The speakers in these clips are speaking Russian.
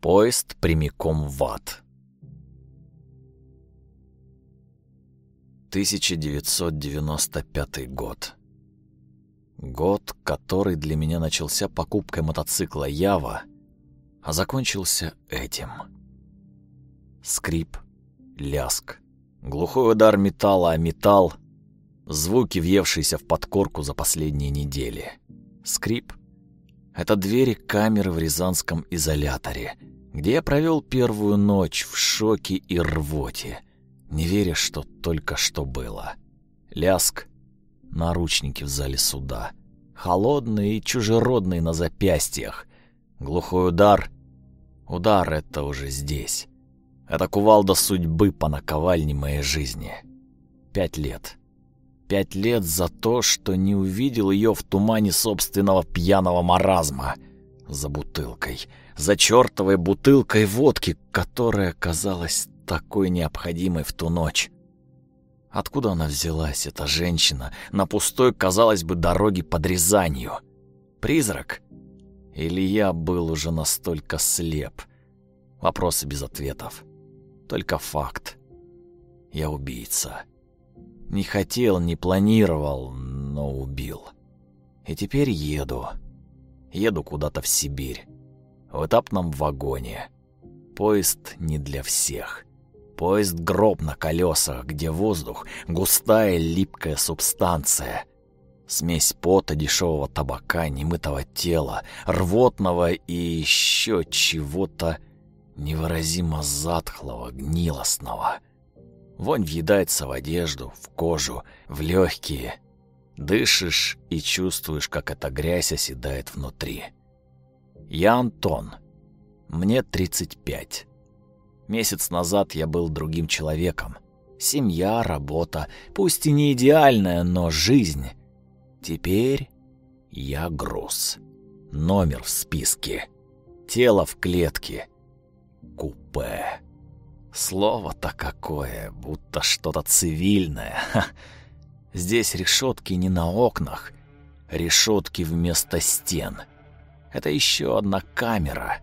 Поезд прямиком в ад. 1995 год. Год, который для меня начался покупкой мотоцикла Ява, а закончился этим. Скрип, ляск, глухой удар металла о металл, звуки, въевшиеся в подкорку за последние недели. Скрип — это двери камеры в Рязанском изоляторе, где я провел первую ночь в шоке и рвоте, не веря, что только что было. Ляск, наручники в зале суда, холодные и чужеродные на запястьях, глухой удар. Удар — это уже здесь. Это кувалда судьбы по наковальне моей жизни. Пять лет. Пять лет за то, что не увидел ее в тумане собственного пьяного маразма. За бутылкой. За чертовой бутылкой водки, которая казалась такой необходимой в ту ночь. Откуда она взялась, эта женщина, на пустой, казалось бы, дороге под Рязанью? Призрак? Или я был уже настолько слеп? Вопросы без ответов. Только факт. Я убийца. Не хотел, не планировал, но убил. И теперь еду. Еду куда-то в Сибирь. В этапном вагоне. Поезд не для всех. Поезд — гроб на колесах, где воздух — густая липкая субстанция. Смесь пота, дешевого табака, немытого тела, рвотного и еще чего-то невыразимо затхлого, гнилостного. Вонь въедается в одежду, в кожу, в легкие. Дышишь и чувствуешь, как эта грязь оседает внутри. Я Антон. Мне 35. Месяц назад я был другим человеком. Семья, работа, пусть и не идеальная, но жизнь. Теперь я груз. Номер в списке. Тело в клетке купе. Слово-то какое, будто что-то цивильное. Ха. Здесь решетки не на окнах, решетки вместо стен. Это еще одна камера.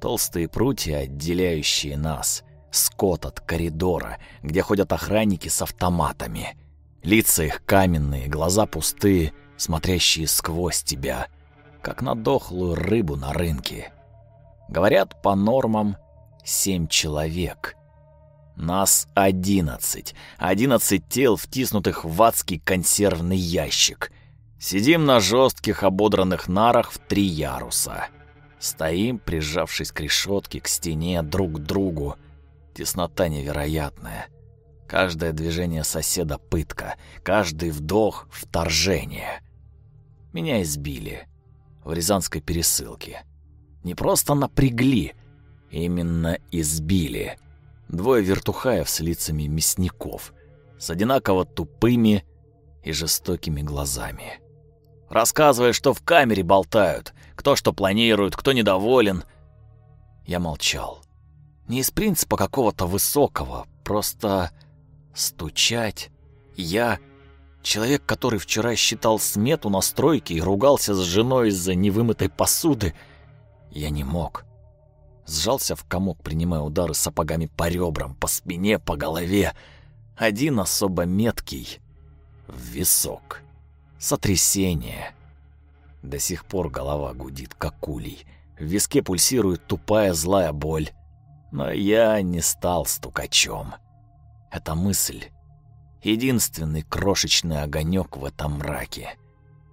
Толстые прутья, отделяющие нас. Скот от коридора, где ходят охранники с автоматами. Лица их каменные, глаза пустые, смотрящие сквозь тебя, как на дохлую рыбу на рынке. Говорят, по нормам семь человек. Нас одиннадцать. Одиннадцать тел, втиснутых в адский консервный ящик. Сидим на жестких ободранных нарах в три яруса. Стоим, прижавшись к решетке, к стене, друг к другу. Теснота невероятная. Каждое движение соседа — пытка, каждый вдох — вторжение. Меня избили в Рязанской пересылке. Не просто напрягли, Именно избили. Двое вертухаев с лицами мясников, с одинаково тупыми и жестокими глазами. Рассказывая, что в камере болтают, кто что планирует, кто недоволен. Я молчал. Не из принципа какого-то высокого, просто стучать. Я, человек, который вчера считал смету на стройке и ругался с женой из-за невымытой посуды, я не мог сжался в комок, принимая удары сапогами по ребрам, по спине, по голове. Один особо меткий — в висок. Сотрясение. До сих пор голова гудит, как улей. В виске пульсирует тупая злая боль. Но я не стал стукачом. Эта мысль — единственный крошечный огонек в этом мраке.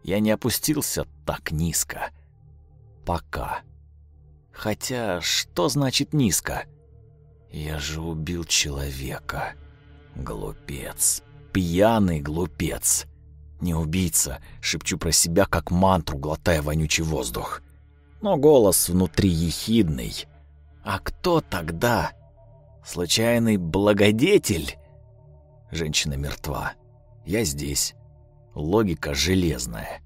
Я не опустился так низко. Пока. Хотя, что значит низко? Я же убил человека. Глупец. Пьяный глупец. Не убийца, шепчу про себя как мантру, глотая вонючий воздух. Но голос внутри ехидный. А кто тогда? Случайный благодетель? Женщина мертва. Я здесь. Логика железная.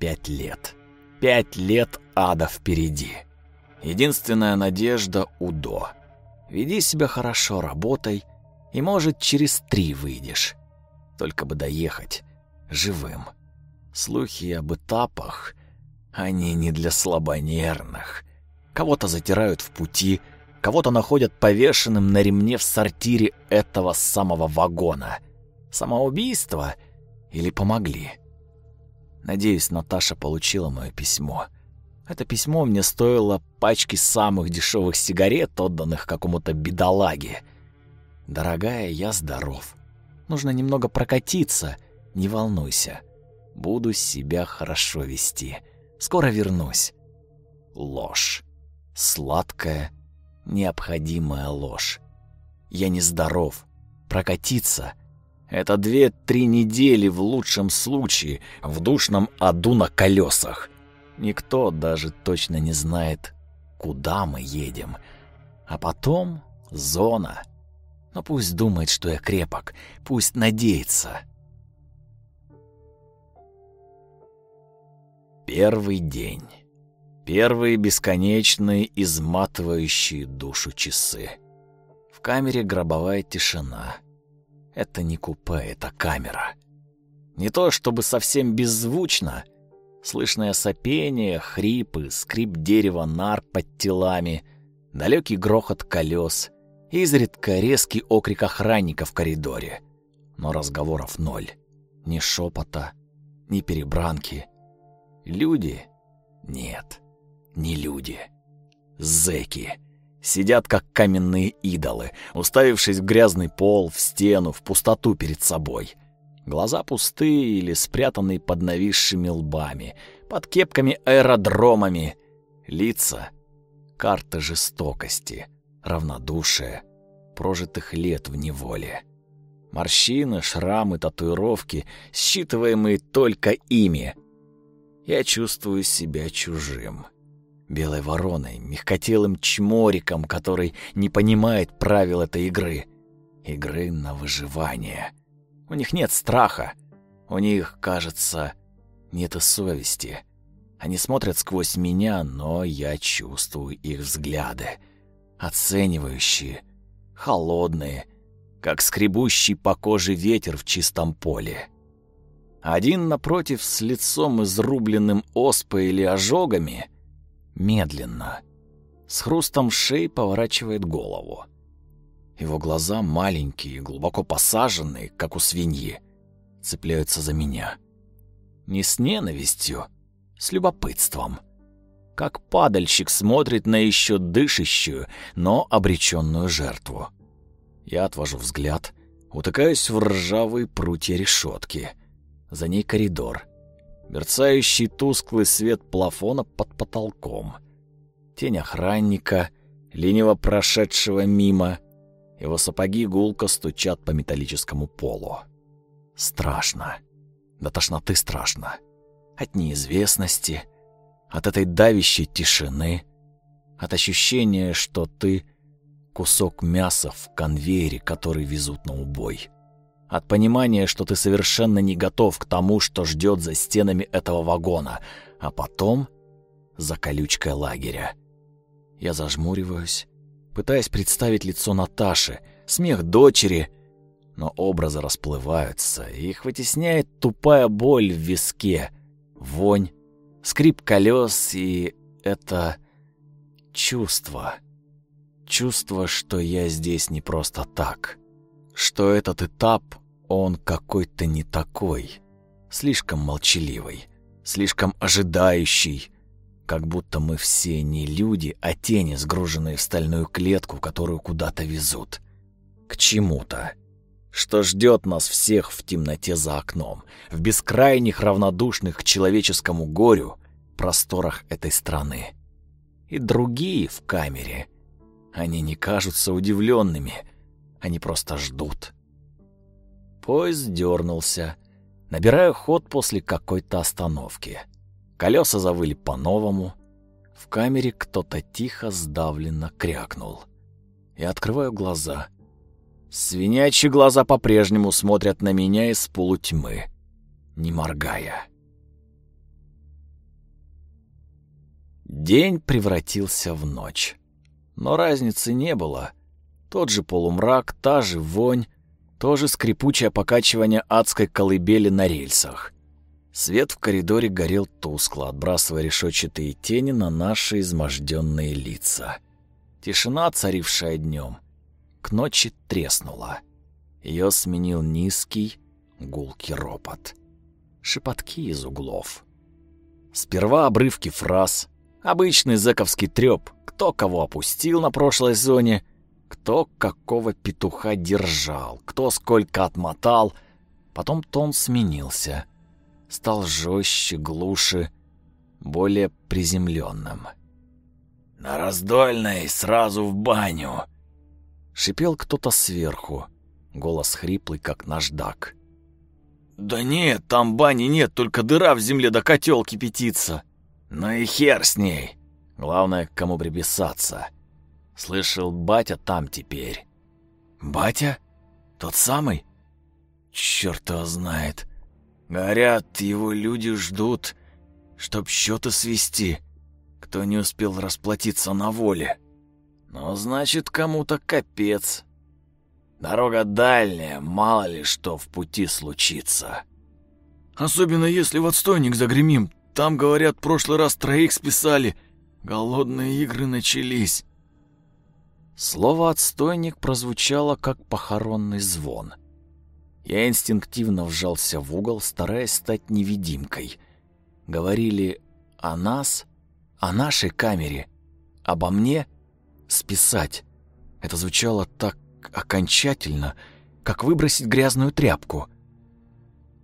Пять лет. Пять лет ада впереди. Единственная надежда — УДО. Веди себя хорошо, работай, и, может, через три выйдешь. Только бы доехать живым. Слухи об этапах, они не для слабонервных. Кого-то затирают в пути, кого-то находят повешенным на ремне в сортире этого самого вагона. Самоубийство или помогли? Надеюсь, Наташа получила мое письмо. Это письмо мне стоило пачки самых дешевых сигарет, отданных какому-то бедолаге. Дорогая, я здоров. Нужно немного прокатиться, не волнуйся. Буду себя хорошо вести. Скоро вернусь. Ложь. Сладкая, необходимая ложь. Я нездоров. Прокатиться — это две-три недели в лучшем случае в душном аду на колесах. Никто даже точно не знает, куда мы едем. А потом зона. Но пусть думает, что я крепок, пусть надеется. Первый день. Первые бесконечные, изматывающие душу часы. В камере гробовая тишина. Это не купе, это камера. Не то чтобы совсем беззвучно. Слышное сопение, хрипы, скрип дерева нар под телами, далекий грохот колес, изредка резкий окрик охранника в коридоре. Но разговоров ноль. Ни шепота, ни перебранки. Люди? Нет не люди. Зэки. Сидят, как каменные идолы, уставившись в грязный пол, в стену, в пустоту перед собой. Глаза пустые или спрятанные под нависшими лбами, под кепками-аэродромами. Лица — карта жестокости, равнодушия, прожитых лет в неволе. Морщины, шрамы, татуировки, считываемые только ими. Я чувствую себя чужим белой вороной, мягкотелым чмориком, который не понимает правил этой игры. Игры на выживание. У них нет страха. У них, кажется, нет и совести. Они смотрят сквозь меня, но я чувствую их взгляды. Оценивающие, холодные, как скребущий по коже ветер в чистом поле. Один напротив с лицом изрубленным оспой или ожогами — медленно, с хрустом шеи поворачивает голову. Его глаза маленькие, глубоко посаженные, как у свиньи, цепляются за меня. Не с ненавистью, с любопытством. Как падальщик смотрит на еще дышащую, но обреченную жертву. Я отвожу взгляд, утыкаюсь в ржавые прутья решетки. За ней коридор — мерцающий тусклый свет плафона под потолком, тень охранника, лениво прошедшего мимо, его сапоги гулко стучат по металлическому полу. Страшно. До тошноты страшно. От неизвестности, от этой давящей тишины, от ощущения, что ты — кусок мяса в конвейере, который везут на убой от понимания, что ты совершенно не готов к тому, что ждет за стенами этого вагона, а потом за колючкой лагеря. Я зажмуриваюсь, пытаясь представить лицо Наташи, смех дочери, но образы расплываются, и их вытесняет тупая боль в виске, вонь, скрип колес и это чувство. Чувство, что я здесь не просто так что этот этап, он какой-то не такой, слишком молчаливый, слишком ожидающий, как будто мы все не люди, а тени, сгруженные в стальную клетку, которую куда-то везут. К чему-то. Что ждет нас всех в темноте за окном, в бескрайних равнодушных к человеческому горю просторах этой страны. И другие в камере. Они не кажутся удивленными, они просто ждут. Поезд дернулся. Набираю ход после какой-то остановки. Колеса завыли по-новому. В камере кто-то тихо, сдавленно крякнул. Я открываю глаза. Свинячьи глаза по-прежнему смотрят на меня из полутьмы, не моргая. День превратился в ночь. Но разницы не было — тот же полумрак, та же вонь, то же скрипучее покачивание адской колыбели на рельсах. Свет в коридоре горел тускло, отбрасывая решетчатые тени на наши изможденные лица. Тишина, царившая днем, к ночи треснула. Ее сменил низкий, гулкий ропот. Шепотки из углов. Сперва обрывки фраз, обычный зэковский трёп, кто кого опустил на прошлой зоне, кто какого петуха держал, кто сколько отмотал. Потом тон сменился. Стал жестче, глуше, более приземленным. «На раздольной сразу в баню!» Шипел кто-то сверху, голос хриплый, как наждак. «Да нет, там бани нет, только дыра в земле да котел кипятится!» «Ну и хер с ней!» Главное, к кому приписаться. Слышал, батя там теперь. Батя? Тот самый? Чёрт его знает. Говорят, его люди ждут, чтоб счеты свести, кто не успел расплатиться на воле. Ну, значит, кому-то капец. Дорога дальняя, мало ли что в пути случится. Особенно если в отстойник загремим. Там, говорят, прошлый раз троих списали, Голодные игры начались. Слово «отстойник» прозвучало, как похоронный звон. Я инстинктивно вжался в угол, стараясь стать невидимкой. Говорили о нас, о нашей камере, обо мне списать. Это звучало так окончательно, как выбросить грязную тряпку.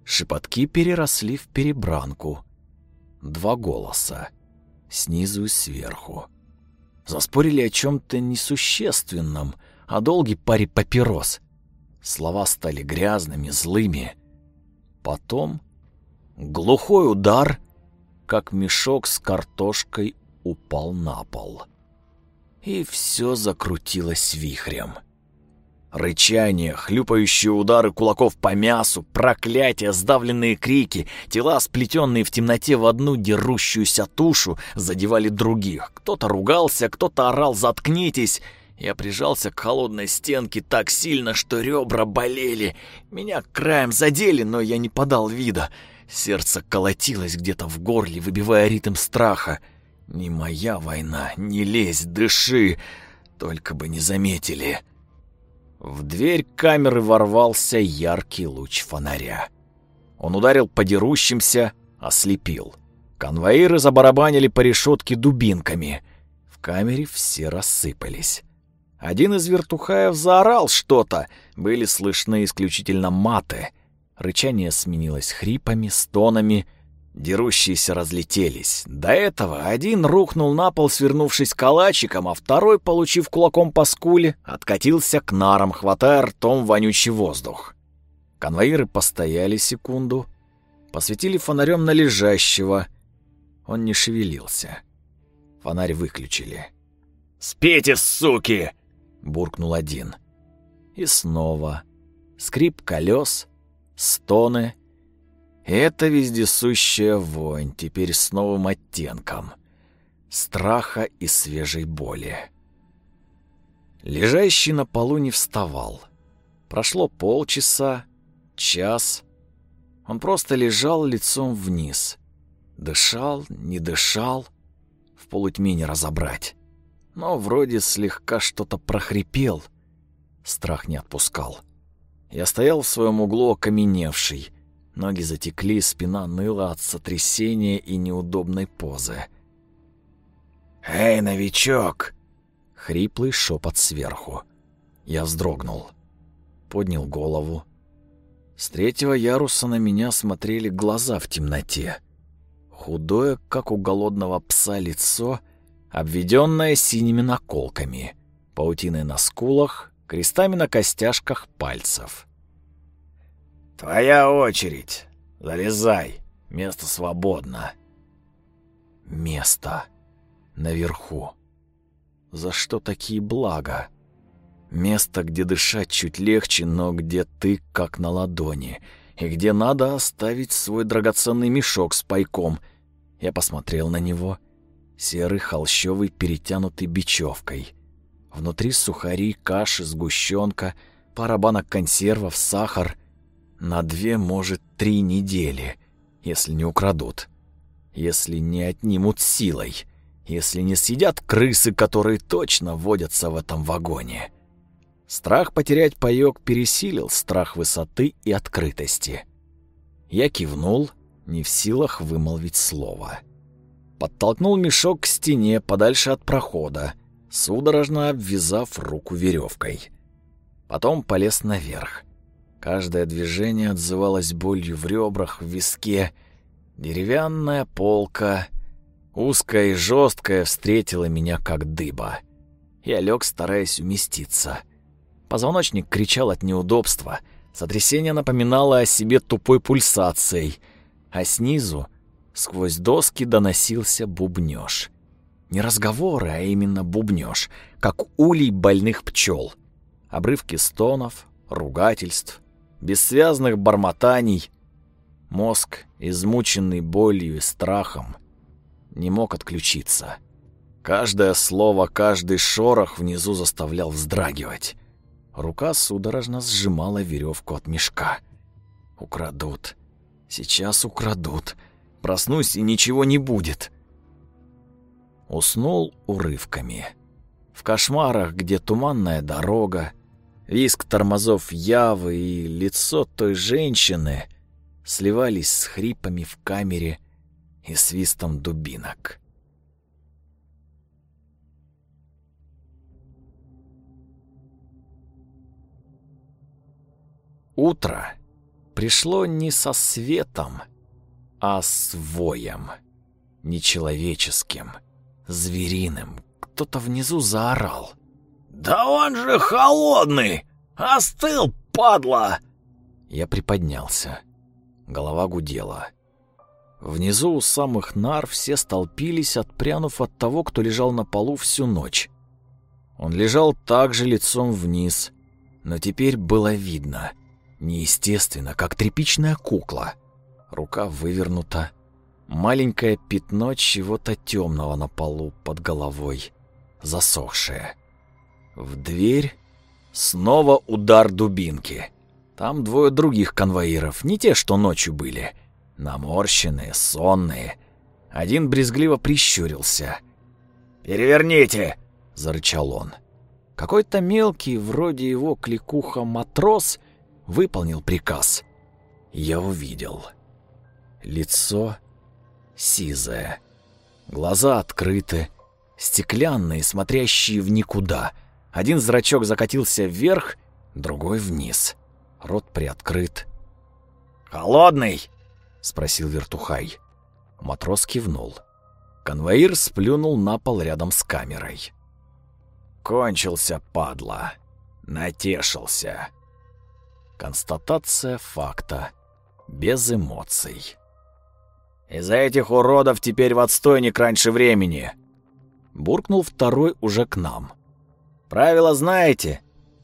Шепотки переросли в перебранку. Два голоса снизу и сверху. Заспорили о чем-то несущественном, о долгой паре папирос. Слова стали грязными, злыми. Потом глухой удар, как мешок с картошкой, упал на пол. И все закрутилось вихрем. Рычание, хлюпающие удары кулаков по мясу, проклятия, сдавленные крики, тела, сплетенные в темноте в одну дерущуюся тушу, задевали других. Кто-то ругался, кто-то орал «заткнитесь!» Я прижался к холодной стенке так сильно, что ребра болели. Меня краем задели, но я не подал вида. Сердце колотилось где-то в горле, выбивая ритм страха. «Не моя война, не лезь, дыши!» Только бы не заметили. В дверь камеры ворвался яркий луч фонаря. Он ударил по дерущимся, ослепил. Конвоиры забарабанили по решетке дубинками. В камере все рассыпались. Один из вертухаев заорал что-то, были слышны исключительно маты. Рычание сменилось хрипами, стонами — Дерущиеся разлетелись. До этого один рухнул на пол, свернувшись калачиком, а второй, получив кулаком по скуле, откатился к нарам, хватая ртом вонючий воздух. Конвоиры постояли секунду, посветили фонарем на лежащего. Он не шевелился. Фонарь выключили. «Спите, суки!» — буркнул один. И снова скрип колес, стоны — это вездесущая вонь, теперь с новым оттенком. Страха и свежей боли. Лежащий на полу не вставал. Прошло полчаса, час. Он просто лежал лицом вниз. Дышал, не дышал. В полутьме не разобрать. Но вроде слегка что-то прохрипел. Страх не отпускал. Я стоял в своем углу окаменевший. Ноги затекли, спина ныла от сотрясения и неудобной позы. «Эй, новичок!» — хриплый шепот сверху. Я вздрогнул. Поднял голову. С третьего яруса на меня смотрели глаза в темноте. Худое, как у голодного пса, лицо, обведенное синими наколками, паутиной на скулах, крестами на костяшках пальцев. «Твоя очередь. Залезай. Место свободно». «Место. Наверху. За что такие блага? Место, где дышать чуть легче, но где ты как на ладони, и где надо оставить свой драгоценный мешок с пайком». Я посмотрел на него. Серый холщовый, перетянутый бечевкой. Внутри сухари, каши, сгущенка, пара банок консервов, сахар — на две, может, три недели. если не украдут, если не отнимут силой, если не съедят крысы, которые точно водятся в этом вагоне. Страх потерять паёк пересилил страх высоты и открытости. Я кивнул, не в силах вымолвить слово. Подтолкнул мешок к стене подальше от прохода, судорожно обвязав руку веревкой. Потом полез наверх. Каждое движение отзывалось болью в ребрах, в виске. Деревянная полка, узкая и жесткая, встретила меня как дыба. Я лег, стараясь уместиться. Позвоночник кричал от неудобства. Сотрясение напоминало о себе тупой пульсацией, а снизу, сквозь доски, доносился бубнёж. Не разговоры, а именно бубнёж, как улей больных пчел. Обрывки стонов, ругательств, бессвязных бормотаний. Мозг, измученный болью и страхом, не мог отключиться. Каждое слово, каждый шорох внизу заставлял вздрагивать. Рука судорожно сжимала веревку от мешка. Украдут. Сейчас украдут. Проснусь, и ничего не будет. Уснул урывками. В кошмарах, где туманная дорога, Виск тормозов Явы и лицо той женщины сливались с хрипами в камере и свистом дубинок. Утро пришло не со светом, а с воем. Нечеловеческим, звериным. Кто-то внизу заорал. «Да он же холодный! Остыл, падла!» Я приподнялся. Голова гудела. Внизу у самых нар все столпились, отпрянув от того, кто лежал на полу всю ночь. Он лежал также лицом вниз, но теперь было видно. Неестественно, как тряпичная кукла. Рука вывернута. Маленькое пятно чего-то темного на полу под головой. Засохшее. В дверь снова удар дубинки. Там двое других конвоиров, не те, что ночью были. Наморщенные, сонные. Один брезгливо прищурился. «Переверните!» — зарычал он. Какой-то мелкий, вроде его кликуха матрос, выполнил приказ. Я увидел. Лицо сизое. Глаза открыты, стеклянные, смотрящие в никуда — один зрачок закатился вверх, другой вниз. Рот приоткрыт. «Холодный?» — спросил вертухай. Матрос кивнул. Конвоир сплюнул на пол рядом с камерой. «Кончился, падла. Натешился». Констатация факта. Без эмоций. «Из-за этих уродов теперь в отстойник раньше времени!» Буркнул второй уже к нам. Правила знаете.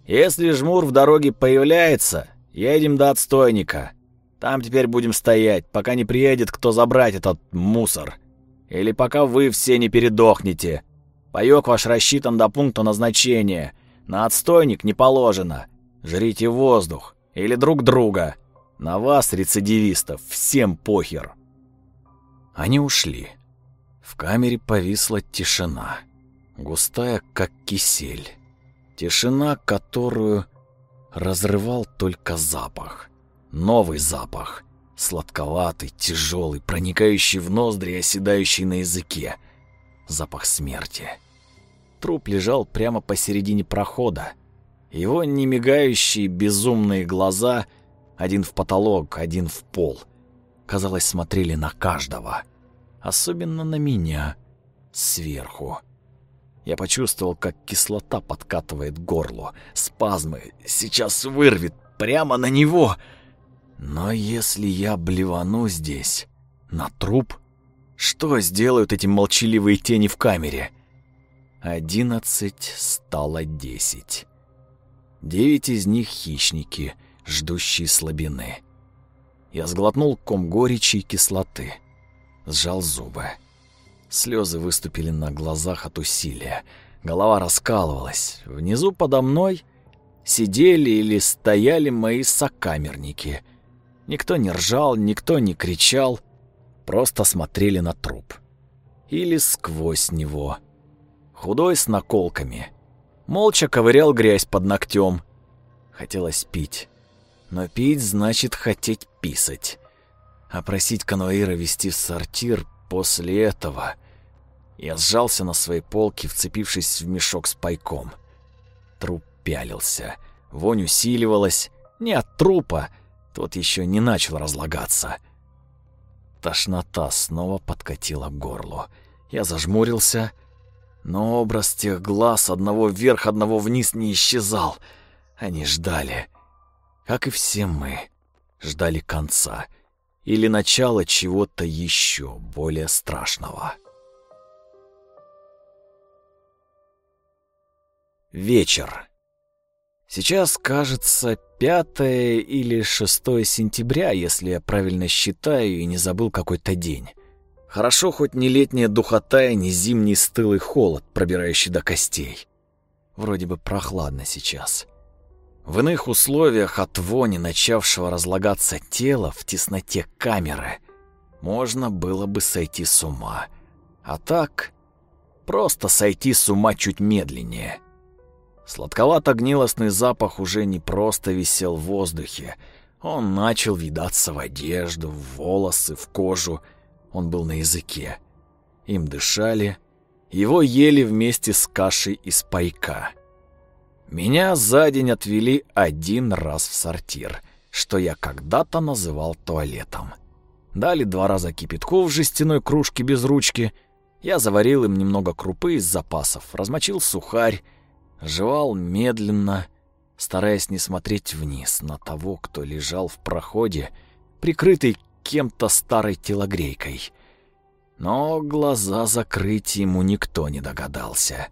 Если жмур в дороге появляется, едем до отстойника. Там теперь будем стоять, пока не приедет кто забрать этот мусор. Или пока вы все не передохнете. Паёк ваш рассчитан до пункта назначения. На отстойник не положено. Жрите воздух. Или друг друга. На вас, рецидивистов, всем похер. Они ушли. В камере повисла тишина густая, как кисель. Тишина, которую разрывал только запах. Новый запах. Сладковатый, тяжелый, проникающий в ноздри и оседающий на языке. Запах смерти. Труп лежал прямо посередине прохода. Его немигающие безумные глаза, один в потолок, один в пол, казалось, смотрели на каждого. Особенно на меня, сверху. Я почувствовал, как кислота подкатывает горло. Спазмы. Сейчас вырвет. Прямо на него. Но если я блевану здесь, на труп, что сделают эти молчаливые тени в камере? Одиннадцать стало десять. Девять из них хищники, ждущие слабины. Я сглотнул ком горечи и кислоты. Сжал зубы. Слезы выступили на глазах от усилия. Голова раскалывалась. Внизу подо мной сидели или стояли мои сокамерники. Никто не ржал, никто не кричал. просто смотрели на труп. Или сквозь него. Худой с наколками. Молча ковырял грязь под ногтем. Хотелось пить. Но пить значит хотеть писать. А просить конвоира вести в сортир после этого... Я сжался на своей полке, вцепившись в мешок с пайком. Труп пялился. Вонь усиливалась. Не от трупа, тот еще не начал разлагаться. Тошнота снова подкатила к горлу. Я зажмурился, но образ тех глаз одного вверх, одного вниз не исчезал. Они ждали, как и все мы, ждали конца или начала чего-то еще более страшного. Вечер. Сейчас, кажется, 5 или 6 сентября, если я правильно считаю и не забыл какой-то день. Хорошо хоть не летняя духота и не зимний стылый холод, пробирающий до костей. Вроде бы прохладно сейчас. В иных условиях от вони начавшего разлагаться тела в тесноте камеры можно было бы сойти с ума. А так, просто сойти с ума чуть медленнее. Сладковато-гнилостный запах уже не просто висел в воздухе. Он начал видаться в одежду, в волосы, в кожу. Он был на языке. Им дышали. Его ели вместе с кашей из пайка. Меня за день отвели один раз в сортир, что я когда-то называл туалетом. Дали два раза кипятку в жестяной кружке без ручки. Я заварил им немного крупы из запасов, размочил сухарь, Жевал медленно, стараясь не смотреть вниз на того, кто лежал в проходе, прикрытый кем-то старой телогрейкой. Но глаза закрыть ему никто не догадался.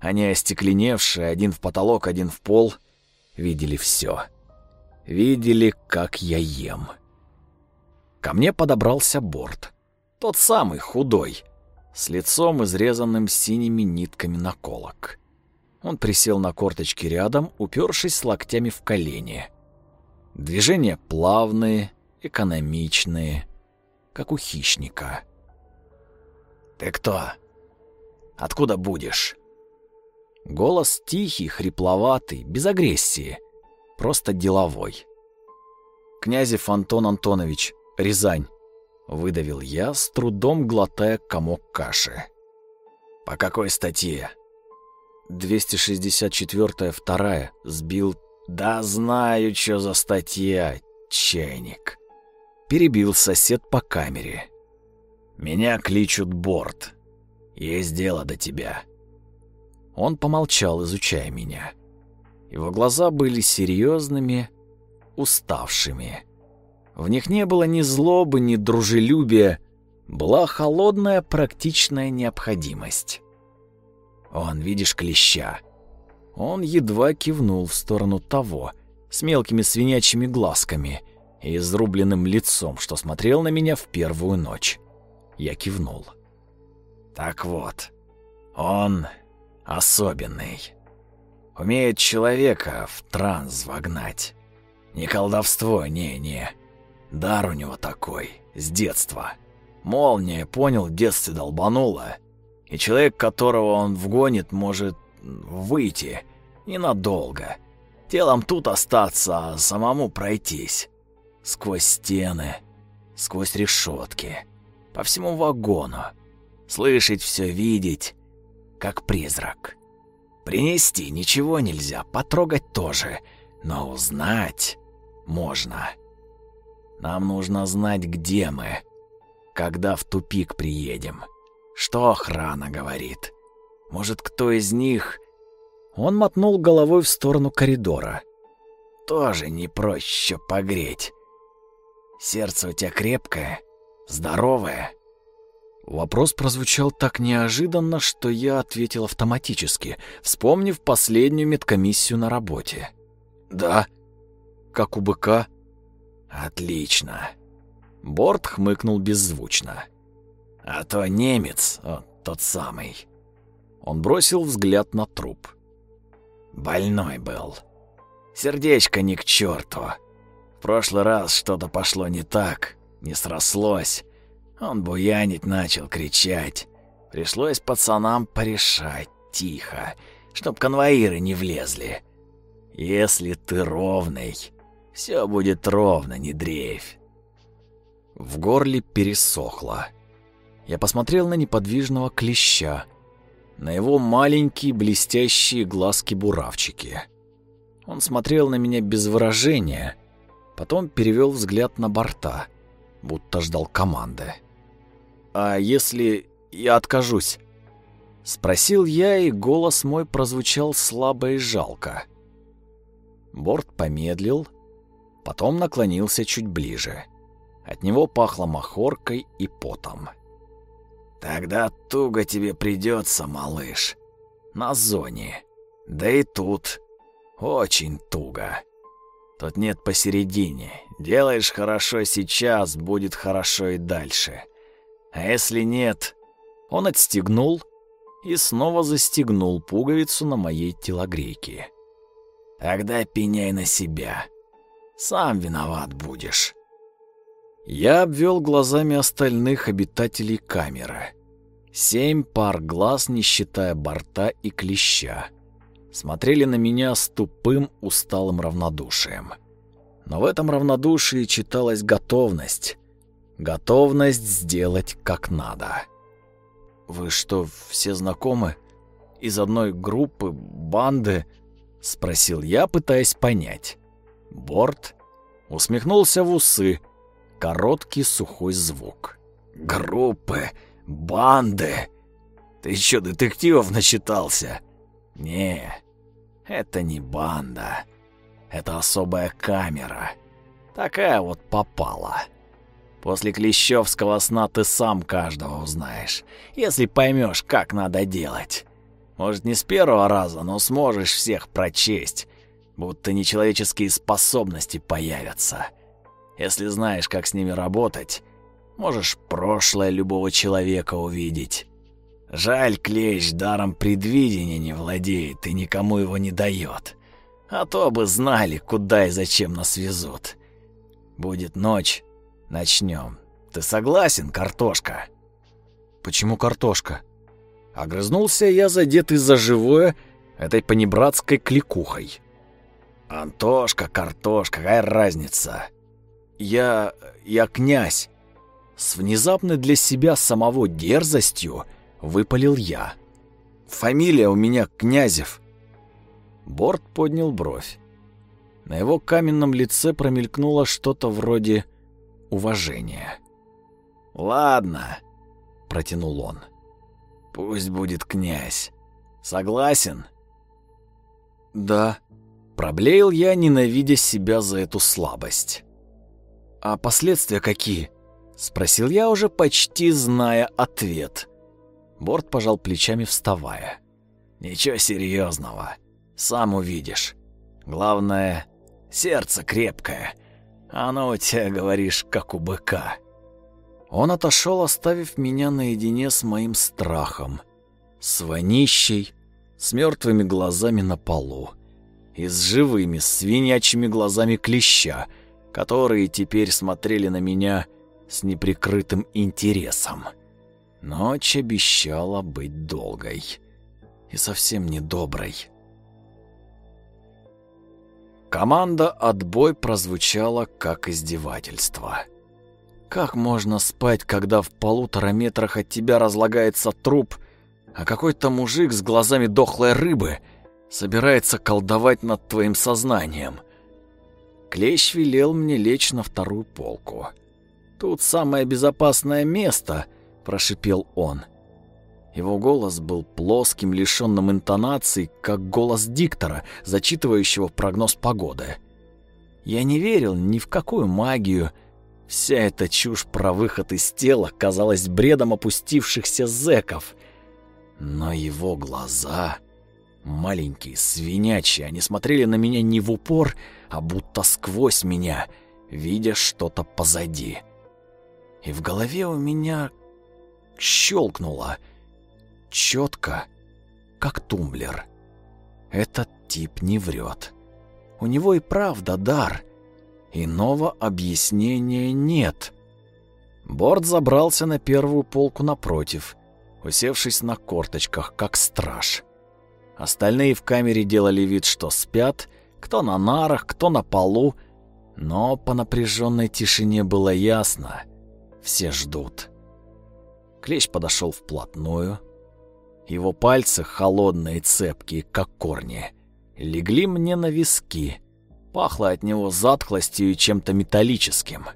Они остекленевшие, один в потолок, один в пол, видели все. Видели, как я ем. Ко мне подобрался борт. Тот самый, худой, с лицом, изрезанным синими нитками наколок. Он присел на корточки рядом, упершись локтями в колени. Движения плавные, экономичные, как у хищника. «Ты кто? Откуда будешь?» Голос тихий, хрипловатый, без агрессии, просто деловой. «Князев Антон Антонович, Рязань», — выдавил я, с трудом глотая комок каши. «По какой статье?» 264-я вторая сбил... Да знаю, что за статья, чайник. Перебил сосед по камере. Меня кличут Борт. Есть дело до тебя. Он помолчал, изучая меня. Его глаза были серьезными, уставшими. В них не было ни злобы, ни дружелюбия, была холодная практичная необходимость. Он, видишь, клеща. Он едва кивнул в сторону того, с мелкими свинячьими глазками и изрубленным лицом, что смотрел на меня в первую ночь. Я кивнул. Так вот, он особенный. Умеет человека в транс вогнать. Не колдовство, не-не. Дар у него такой, с детства. Молния, понял, в детстве долбанула, и человек, которого он вгонит, может выйти ненадолго. Телом тут остаться, а самому пройтись. Сквозь стены, сквозь решетки, по всему вагону. Слышать все, видеть, как призрак. Принести ничего нельзя, потрогать тоже, но узнать можно. Нам нужно знать, где мы, когда в тупик приедем. Что охрана говорит? Может, кто из них... Он мотнул головой в сторону коридора. Тоже не проще погреть. Сердце у тебя крепкое, здоровое. Вопрос прозвучал так неожиданно, что я ответил автоматически, вспомнив последнюю медкомиссию на работе. «Да». «Как у быка?» «Отлично». Борт хмыкнул беззвучно. А то немец, о, тот самый. Он бросил взгляд на труп. Больной был. Сердечко ни к черту. В прошлый раз что-то пошло не так, не срослось. Он буянить начал, кричать. Пришлось пацанам порешать тихо, чтоб конвоиры не влезли. Если ты ровный, все будет ровно, не дрейфь. В горле пересохло. Я посмотрел на неподвижного клеща, на его маленькие блестящие глазки-буравчики. Он смотрел на меня без выражения, потом перевел взгляд на борта, будто ждал команды. «А если я откажусь?» Спросил я, и голос мой прозвучал слабо и жалко. Борт помедлил, потом наклонился чуть ближе. От него пахло махоркой и потом. Тогда туго тебе придется, малыш. На зоне. Да и тут. Очень туго. Тут нет посередине. Делаешь хорошо сейчас, будет хорошо и дальше. А если нет... Он отстегнул и снова застегнул пуговицу на моей телогрейке. Тогда пеняй на себя. Сам виноват будешь. Я обвел глазами остальных обитателей камеры. Семь пар глаз, не считая борта и клеща, смотрели на меня с тупым, усталым равнодушием. Но в этом равнодушии читалась готовность. Готовность сделать как надо. «Вы что, все знакомы? Из одной группы, банды?» — спросил я, пытаясь понять. Борт усмехнулся в усы, Короткий сухой звук. «Группы! Банды! Ты чё, детективов начитался?» «Не, это не банда. Это особая камера. Такая вот попала. После Клещевского сна ты сам каждого узнаешь, если поймешь, как надо делать. Может, не с первого раза, но сможешь всех прочесть, будто нечеловеческие способности появятся. Если знаешь, как с ними работать, можешь прошлое любого человека увидеть. Жаль, клещ даром предвидения не владеет и никому его не дает. А то бы знали, куда и зачем нас везут. Будет ночь, начнем. Ты согласен, картошка? Почему картошка? Огрызнулся я, задетый за живое этой понебратской кликухой. Антошка, картошка, какая разница? Я... я князь. С внезапной для себя самого дерзостью выпалил я. Фамилия у меня Князев. Борт поднял бровь. На его каменном лице промелькнуло что-то вроде уважения. «Ладно», — протянул он. «Пусть будет князь. Согласен?» «Да», — проблеял я, ненавидя себя за эту слабость. «А последствия какие?» — спросил я, уже почти зная ответ. Борт пожал плечами, вставая. «Ничего серьезного. Сам увидишь. Главное, сердце крепкое. Оно у тебя, говоришь, как у быка». Он отошел, оставив меня наедине с моим страхом. С вонищей, с мертвыми глазами на полу и с живыми свинячьими глазами клеща — которые теперь смотрели на меня с неприкрытым интересом. Ночь обещала быть долгой и совсем недоброй. Команда «Отбой» прозвучала как издевательство. Как можно спать, когда в полутора метрах от тебя разлагается труп, а какой-то мужик с глазами дохлой рыбы собирается колдовать над твоим сознанием? Клещ велел мне лечь на вторую полку. «Тут самое безопасное место», — прошипел он. Его голос был плоским, лишённым интонаций, как голос диктора, зачитывающего прогноз погоды. Я не верил ни в какую магию. Вся эта чушь про выход из тела казалась бредом опустившихся зэков. Но его глаза, маленькие, свинячьи, они смотрели на меня не в упор, а будто сквозь меня, видя что-то позади. И в голове у меня щелкнуло четко, как тумблер. Этот тип не врет. У него и правда дар. Иного объяснения нет. Борт забрался на первую полку напротив, усевшись на корточках, как страж. Остальные в камере делали вид, что спят, кто на нарах, кто на полу, но по напряженной тишине было ясно — все ждут. Клещ подошел вплотную. Его пальцы, холодные цепкие, как корни, легли мне на виски. Пахло от него затхлостью и чем-то металлическим.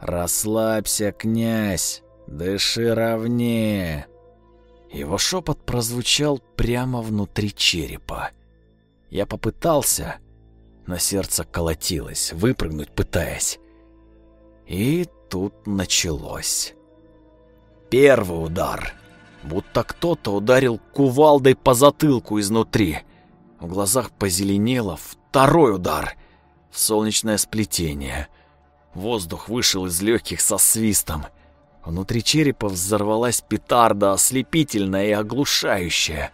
«Расслабься, князь, дыши ровнее». Его шепот прозвучал прямо внутри черепа. Я попытался, но сердце колотилось, выпрыгнуть пытаясь. И тут началось. Первый удар. Будто кто-то ударил кувалдой по затылку изнутри. В глазах позеленело. Второй удар. В солнечное сплетение. Воздух вышел из легких со свистом. Внутри черепа взорвалась петарда, ослепительная и оглушающая.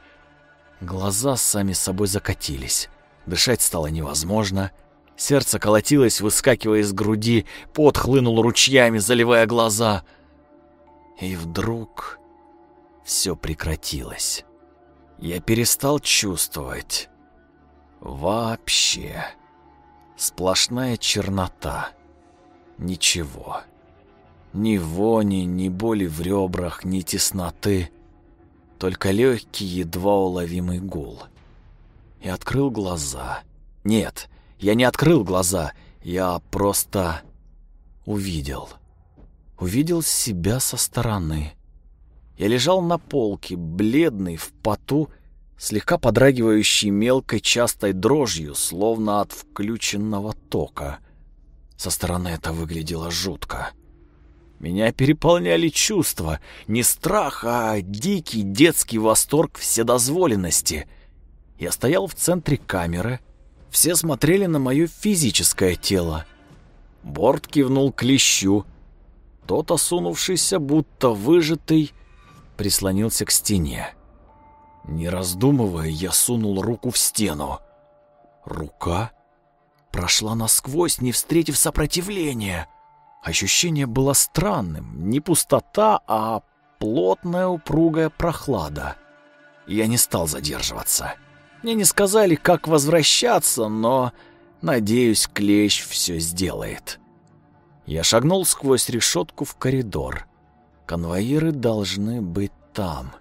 Глаза сами собой закатились. Дышать стало невозможно. Сердце колотилось, выскакивая из груди, пот хлынул ручьями, заливая глаза — и вдруг все прекратилось. Я перестал чувствовать. Вообще. Сплошная чернота. Ничего. Ни вони, ни боли в ребрах, ни тесноты. Только легкий, едва уловимый гул. И открыл глаза. Нет, я не открыл глаза. Я просто увидел увидел себя со стороны. Я лежал на полке, бледный, в поту, слегка подрагивающий мелкой частой дрожью, словно от включенного тока. Со стороны это выглядело жутко. Меня переполняли чувства, не страх, а дикий детский восторг вседозволенности. Я стоял в центре камеры, все смотрели на мое физическое тело. Борт кивнул клещу, тот, осунувшийся, будто выжатый, прислонился к стене. Не раздумывая, я сунул руку в стену. Рука прошла насквозь, не встретив сопротивления. Ощущение было странным. Не пустота, а плотная упругая прохлада. Я не стал задерживаться. Мне не сказали, как возвращаться, но, надеюсь, клещ все сделает. Я шагнул сквозь решетку в коридор. Конвоиры должны быть там.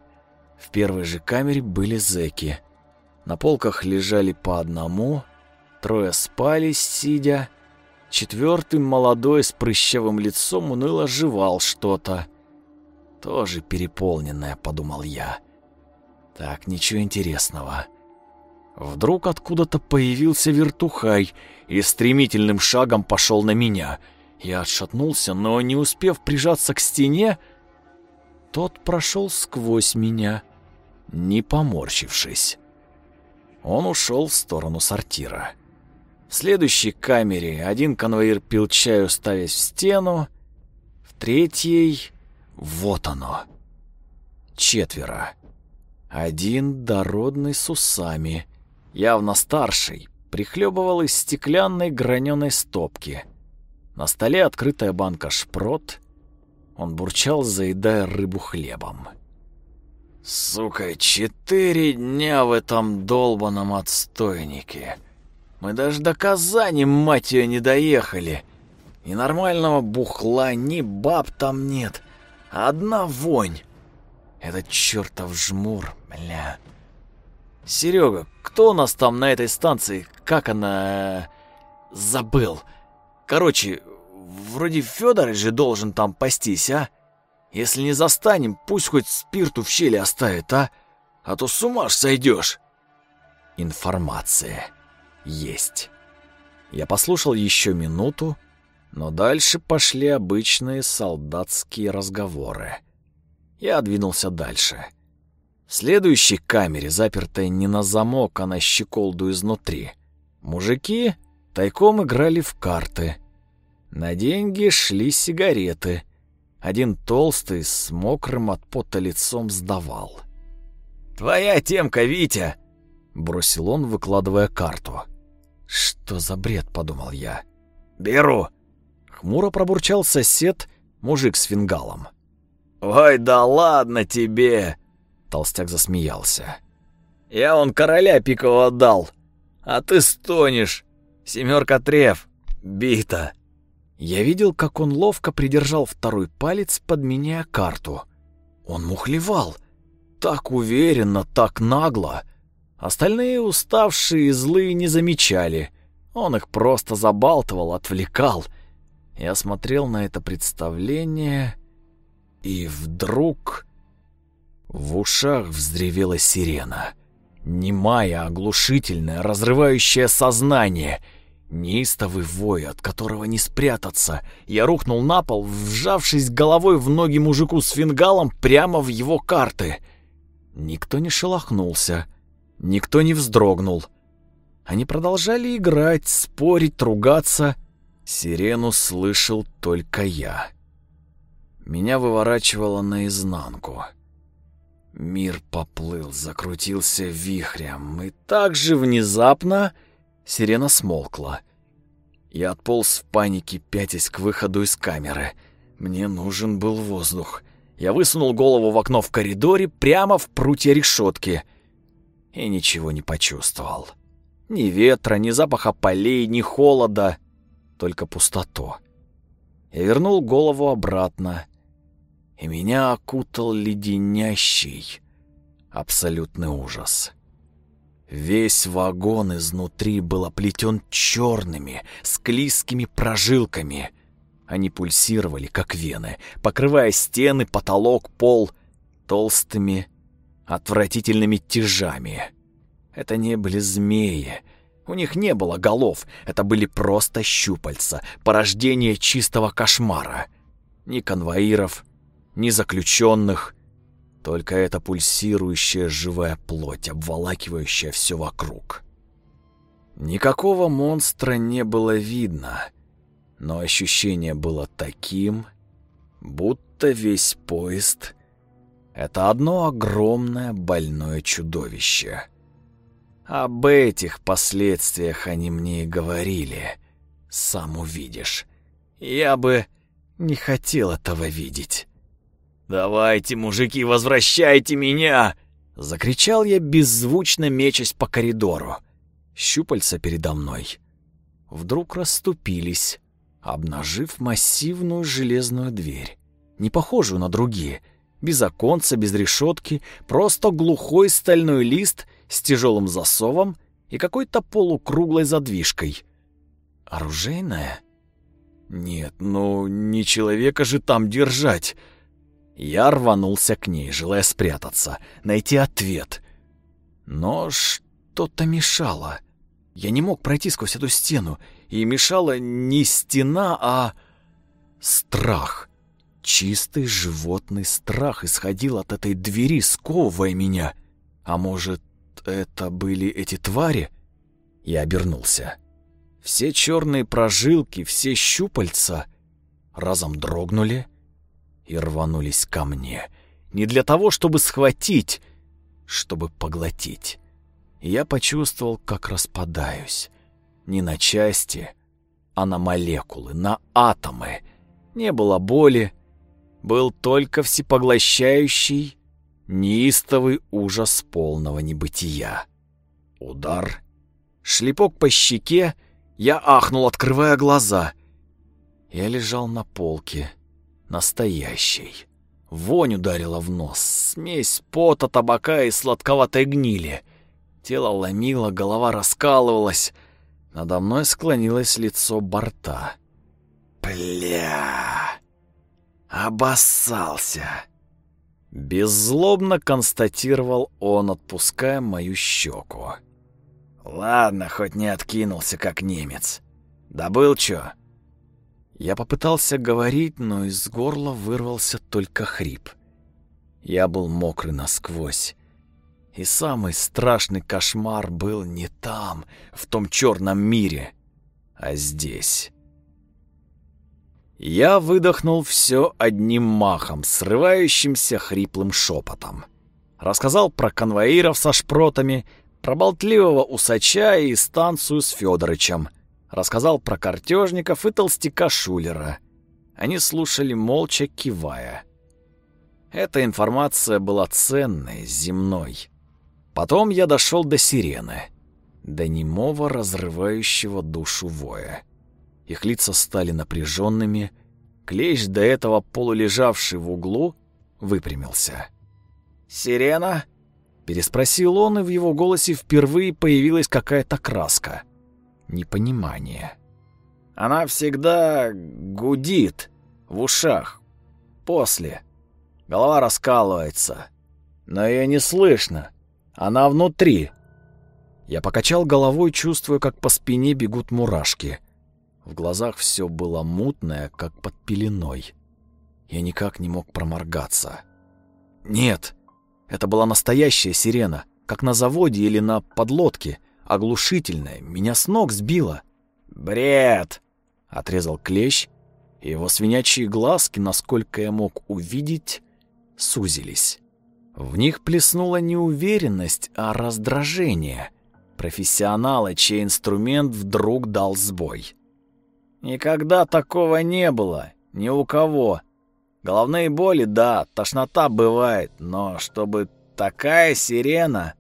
В первой же камере были зэки. На полках лежали по одному, трое спали, сидя. Четвертый, молодой, с прыщавым лицом, уныло жевал что-то. Тоже переполненное, подумал я. Так, ничего интересного. Вдруг откуда-то появился вертухай и стремительным шагом пошел на меня — я отшатнулся, но, не успев прижаться к стене, тот прошел сквозь меня, не поморщившись. Он ушел в сторону сортира. В следующей камере один конвоир пил чай, ставясь в стену, в третьей — вот оно. Четверо. Один дородный с усами, явно старший, прихлебывал из стеклянной граненой стопки — на столе открытая банка шпрот. Он бурчал, заедая рыбу хлебом. «Сука, четыре дня в этом долбаном отстойнике. Мы даже до Казани, мать ее, не доехали. Ни нормального бухла, ни баб там нет. Одна вонь. Этот чертов жмур, бля. Серега, кто у нас там на этой станции? Как она... Э, забыл. Короче, вроде Федор же должен там пастись, а? Если не застанем, пусть хоть спирту в щели оставит, а? А то с ума ж сойдешь. Информация есть. Я послушал еще минуту, но дальше пошли обычные солдатские разговоры. Я двинулся дальше. В следующей камере, запертой не на замок, а на щеколду изнутри, мужики тайком играли в карты — на деньги шли сигареты. Один толстый с мокрым от пота лицом сдавал. «Твоя темка, Витя!» — бросил он, выкладывая карту. «Что за бред?» — подумал я. «Беру!» Хмуро пробурчал сосед, мужик с фингалом. «Ой, да ладно тебе!» Толстяк засмеялся. «Я он короля пикового дал, а ты стонешь. Семерка треф, бита». Я видел, как он ловко придержал второй палец, подменяя карту. Он мухлевал. Так уверенно, так нагло. Остальные уставшие и злые не замечали. Он их просто забалтывал, отвлекал. Я смотрел на это представление, и вдруг... В ушах вздревела сирена. Немая, оглушительная, разрывающая сознание. Неистовый вой, от которого не спрятаться. Я рухнул на пол, вжавшись головой в ноги мужику с фингалом прямо в его карты. Никто не шелохнулся. Никто не вздрогнул. Они продолжали играть, спорить, ругаться. Сирену слышал только я. Меня выворачивало наизнанку. Мир поплыл, закрутился вихрем, и так же внезапно сирена смолкла. Я отполз в панике, пятясь к выходу из камеры. Мне нужен был воздух. Я высунул голову в окно в коридоре прямо в прутья решетки — и ничего не почувствовал. Ни ветра, ни запаха полей, ни холода, только пустоту. Я вернул голову обратно, и меня окутал леденящий, абсолютный ужас. Весь вагон изнутри был оплетен черными, склизкими прожилками. Они пульсировали, как вены, покрывая стены, потолок, пол толстыми отвратительными тяжами. Это не были змеи. У них не было голов, это были просто щупальца, порождение чистого кошмара. Ни конвоиров, ни заключенных, только эта пульсирующая живая плоть, обволакивающая все вокруг. Никакого монстра не было видно, но ощущение было таким, будто весь поезд это одно огромное больное чудовище. Об этих последствиях они мне и говорили. Сам увидишь. Я бы не хотел этого видеть. «Давайте, мужики, возвращайте меня!» Закричал я, беззвучно мечась по коридору. Щупальца передо мной вдруг расступились, обнажив массивную железную дверь, не похожую на другие — без оконца, без решетки, просто глухой стальной лист с тяжелым засовом и какой-то полукруглой задвижкой. Оружейная? Нет, ну не человека же там держать. Я рванулся к ней, желая спрятаться, найти ответ. Но что-то мешало. Я не мог пройти сквозь эту стену, и мешала не стена, а страх. Чистый животный страх исходил от этой двери, сковывая меня. А может, это были эти твари? Я обернулся. Все черные прожилки, все щупальца разом дрогнули и рванулись ко мне. Не для того, чтобы схватить, чтобы поглотить. Я почувствовал, как распадаюсь. Не на части, а на молекулы, на атомы. Не было боли, был только всепоглощающий, неистовый ужас полного небытия. Удар, шлепок по щеке, я ахнул, открывая глаза. Я лежал на полке, настоящий. Вонь ударила в нос, смесь пота, табака и сладковатой гнили. Тело ломило, голова раскалывалась. Надо мной склонилось лицо борта. «Бля!» Обоссался. Беззлобно констатировал он, отпуская мою щеку. Ладно, хоть не откинулся, как немец. Добыл чё? Я попытался говорить, но из горла вырвался только хрип. Я был мокрый насквозь. И самый страшный кошмар был не там, в том черном мире, а здесь. Я выдохнул все одним махом, срывающимся хриплым шепотом. Рассказал про конвоиров со шпротами, про болтливого усача и станцию с Федорычем. Рассказал про картежников и толстяка Шулера. Они слушали молча, кивая. Эта информация была ценной, земной. Потом я дошел до сирены, до немого разрывающего душу воя. Их лица стали напряженными. Клещ, до этого полулежавший в углу, выпрямился. «Сирена?» — переспросил он, и в его голосе впервые появилась какая-то краска. Непонимание. «Она всегда гудит в ушах. После. Голова раскалывается. Но ее не слышно. Она внутри». Я покачал головой, чувствуя, как по спине бегут мурашки. В глазах все было мутное, как под пеленой. Я никак не мог проморгаться. Нет, это была настоящая сирена, как на заводе или на подлодке, оглушительная, меня с ног сбила. «Бред!» — отрезал клещ, и его свинячьи глазки, насколько я мог увидеть, сузились. В них плеснула не уверенность, а раздражение. Профессионала, чей инструмент вдруг дал сбой. Никогда такого не было, ни у кого. Головные боли, да, тошнота бывает, но чтобы такая сирена...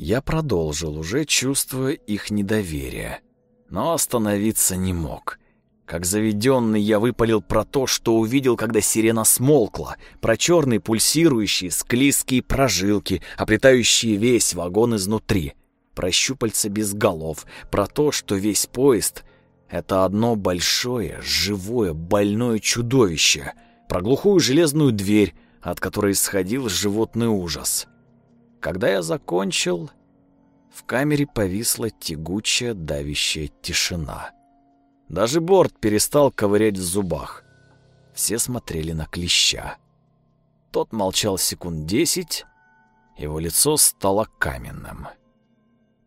Я продолжил, уже чувствуя их недоверие, но остановиться не мог. Как заведенный я выпалил про то, что увидел, когда сирена смолкла, про черные пульсирующие склизкие прожилки, оплетающие весь вагон изнутри, про щупальца без голов, про то, что весь поезд это одно большое, живое, больное чудовище, про глухую железную дверь, от которой исходил животный ужас. Когда я закончил, в камере повисла тягучая, давящая тишина. Даже борт перестал ковырять в зубах. Все смотрели на клеща. Тот молчал секунд десять, его лицо стало каменным.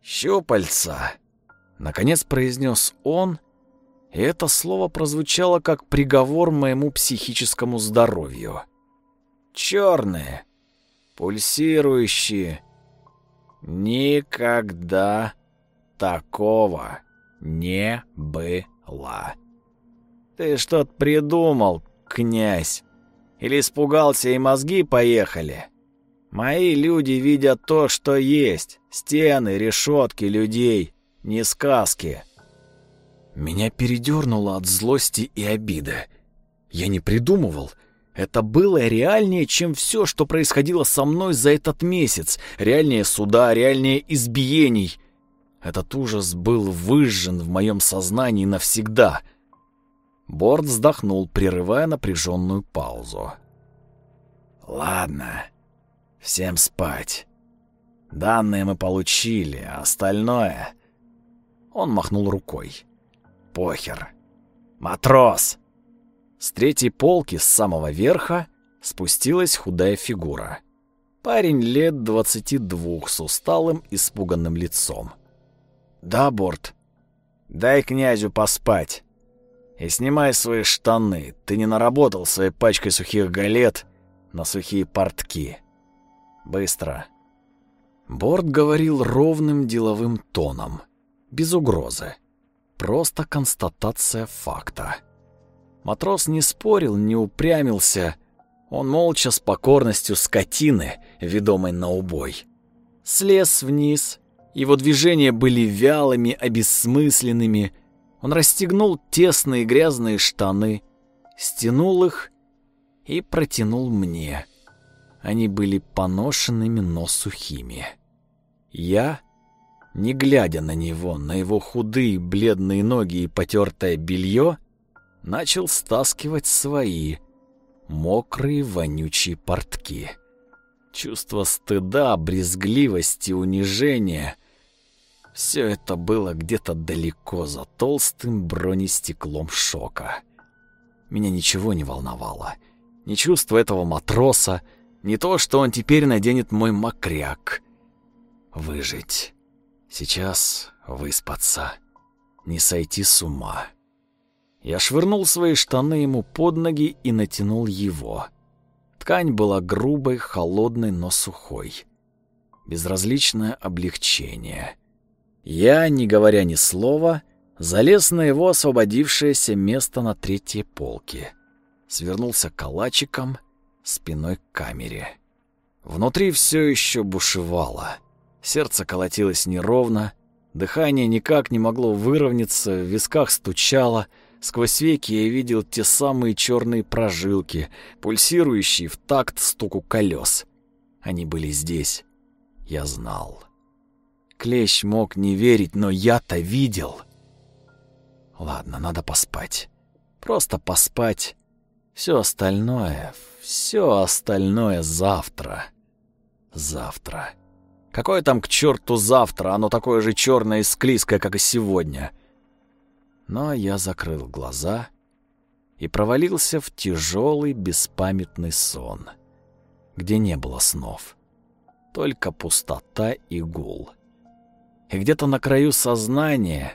«Щупальца!» — наконец произнес он — и это слово прозвучало как приговор моему психическому здоровью. Черные, пульсирующие. Никогда такого не было. Ты что-то придумал, князь? Или испугался и мозги поехали? Мои люди видят то, что есть. Стены, решетки людей, не сказки. Меня передернуло от злости и обиды. Я не придумывал. Это было реальнее, чем все, что происходило со мной за этот месяц. Реальнее суда, реальнее избиений. Этот ужас был выжжен в моем сознании навсегда. Борт вздохнул, прерывая напряженную паузу. «Ладно, всем спать. Данные мы получили, а остальное...» Он махнул рукой. Похер. Матрос. С третьей полки с самого верха спустилась худая фигура. Парень лет двадцати двух с усталым, испуганным лицом. «Да, Борт. Дай князю поспать. И снимай свои штаны. Ты не наработал своей пачкой сухих галет на сухие портки. Быстро». Борт говорил ровным деловым тоном, без угрозы. Просто констатация факта. Матрос не спорил, не упрямился. Он молча с покорностью скотины, ведомой на убой. Слез вниз. Его движения были вялыми, обессмысленными. Он расстегнул тесные грязные штаны, стянул их и протянул мне. Они были поношенными, но сухими. Я не глядя на него, на его худые бледные ноги и потертое белье, начал стаскивать свои мокрые вонючие портки. Чувство стыда, брезгливости, унижения — все это было где-то далеко за толстым бронестеклом шока. Меня ничего не волновало. Ни чувство этого матроса, ни то, что он теперь наденет мой мокряк. Выжить. Сейчас выспаться, не сойти с ума. Я швырнул свои штаны ему под ноги и натянул его. Ткань была грубой, холодной, но сухой. Безразличное облегчение. Я, не говоря ни слова, залез на его освободившееся место на третьей полке, свернулся калачиком спиной к камере. Внутри все еще бушевало. Сердце колотилось неровно, дыхание никак не могло выровняться, в висках стучало — Сквозь веки я видел те самые черные прожилки, пульсирующие в такт стуку колес. Они были здесь. Я знал. Клещ мог не верить, но я-то видел. Ладно, надо поспать. Просто поспать. Все остальное, все остальное завтра. Завтра. Какое там к черту завтра? Оно такое же черное и склизкое, как и сегодня. Но я закрыл глаза и провалился в тяжелый беспамятный сон, где не было снов, только пустота и гул. И где-то на краю сознания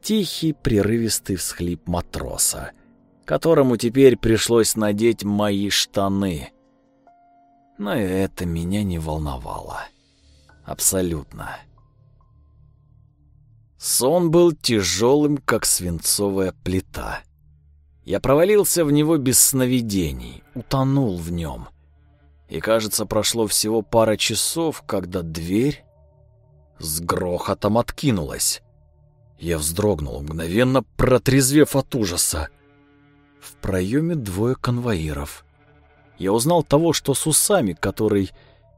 тихий прерывистый всхлип матроса, которому теперь пришлось надеть мои штаны. Но это меня не волновало. Абсолютно. Сон был тяжелым, как свинцовая плита. Я провалился в него без сновидений, утонул в нем. И, кажется, прошло всего пара часов, когда дверь с грохотом откинулась. Я вздрогнул, мгновенно протрезвев от ужаса. В проеме двое конвоиров. Я узнал того, что с усами, который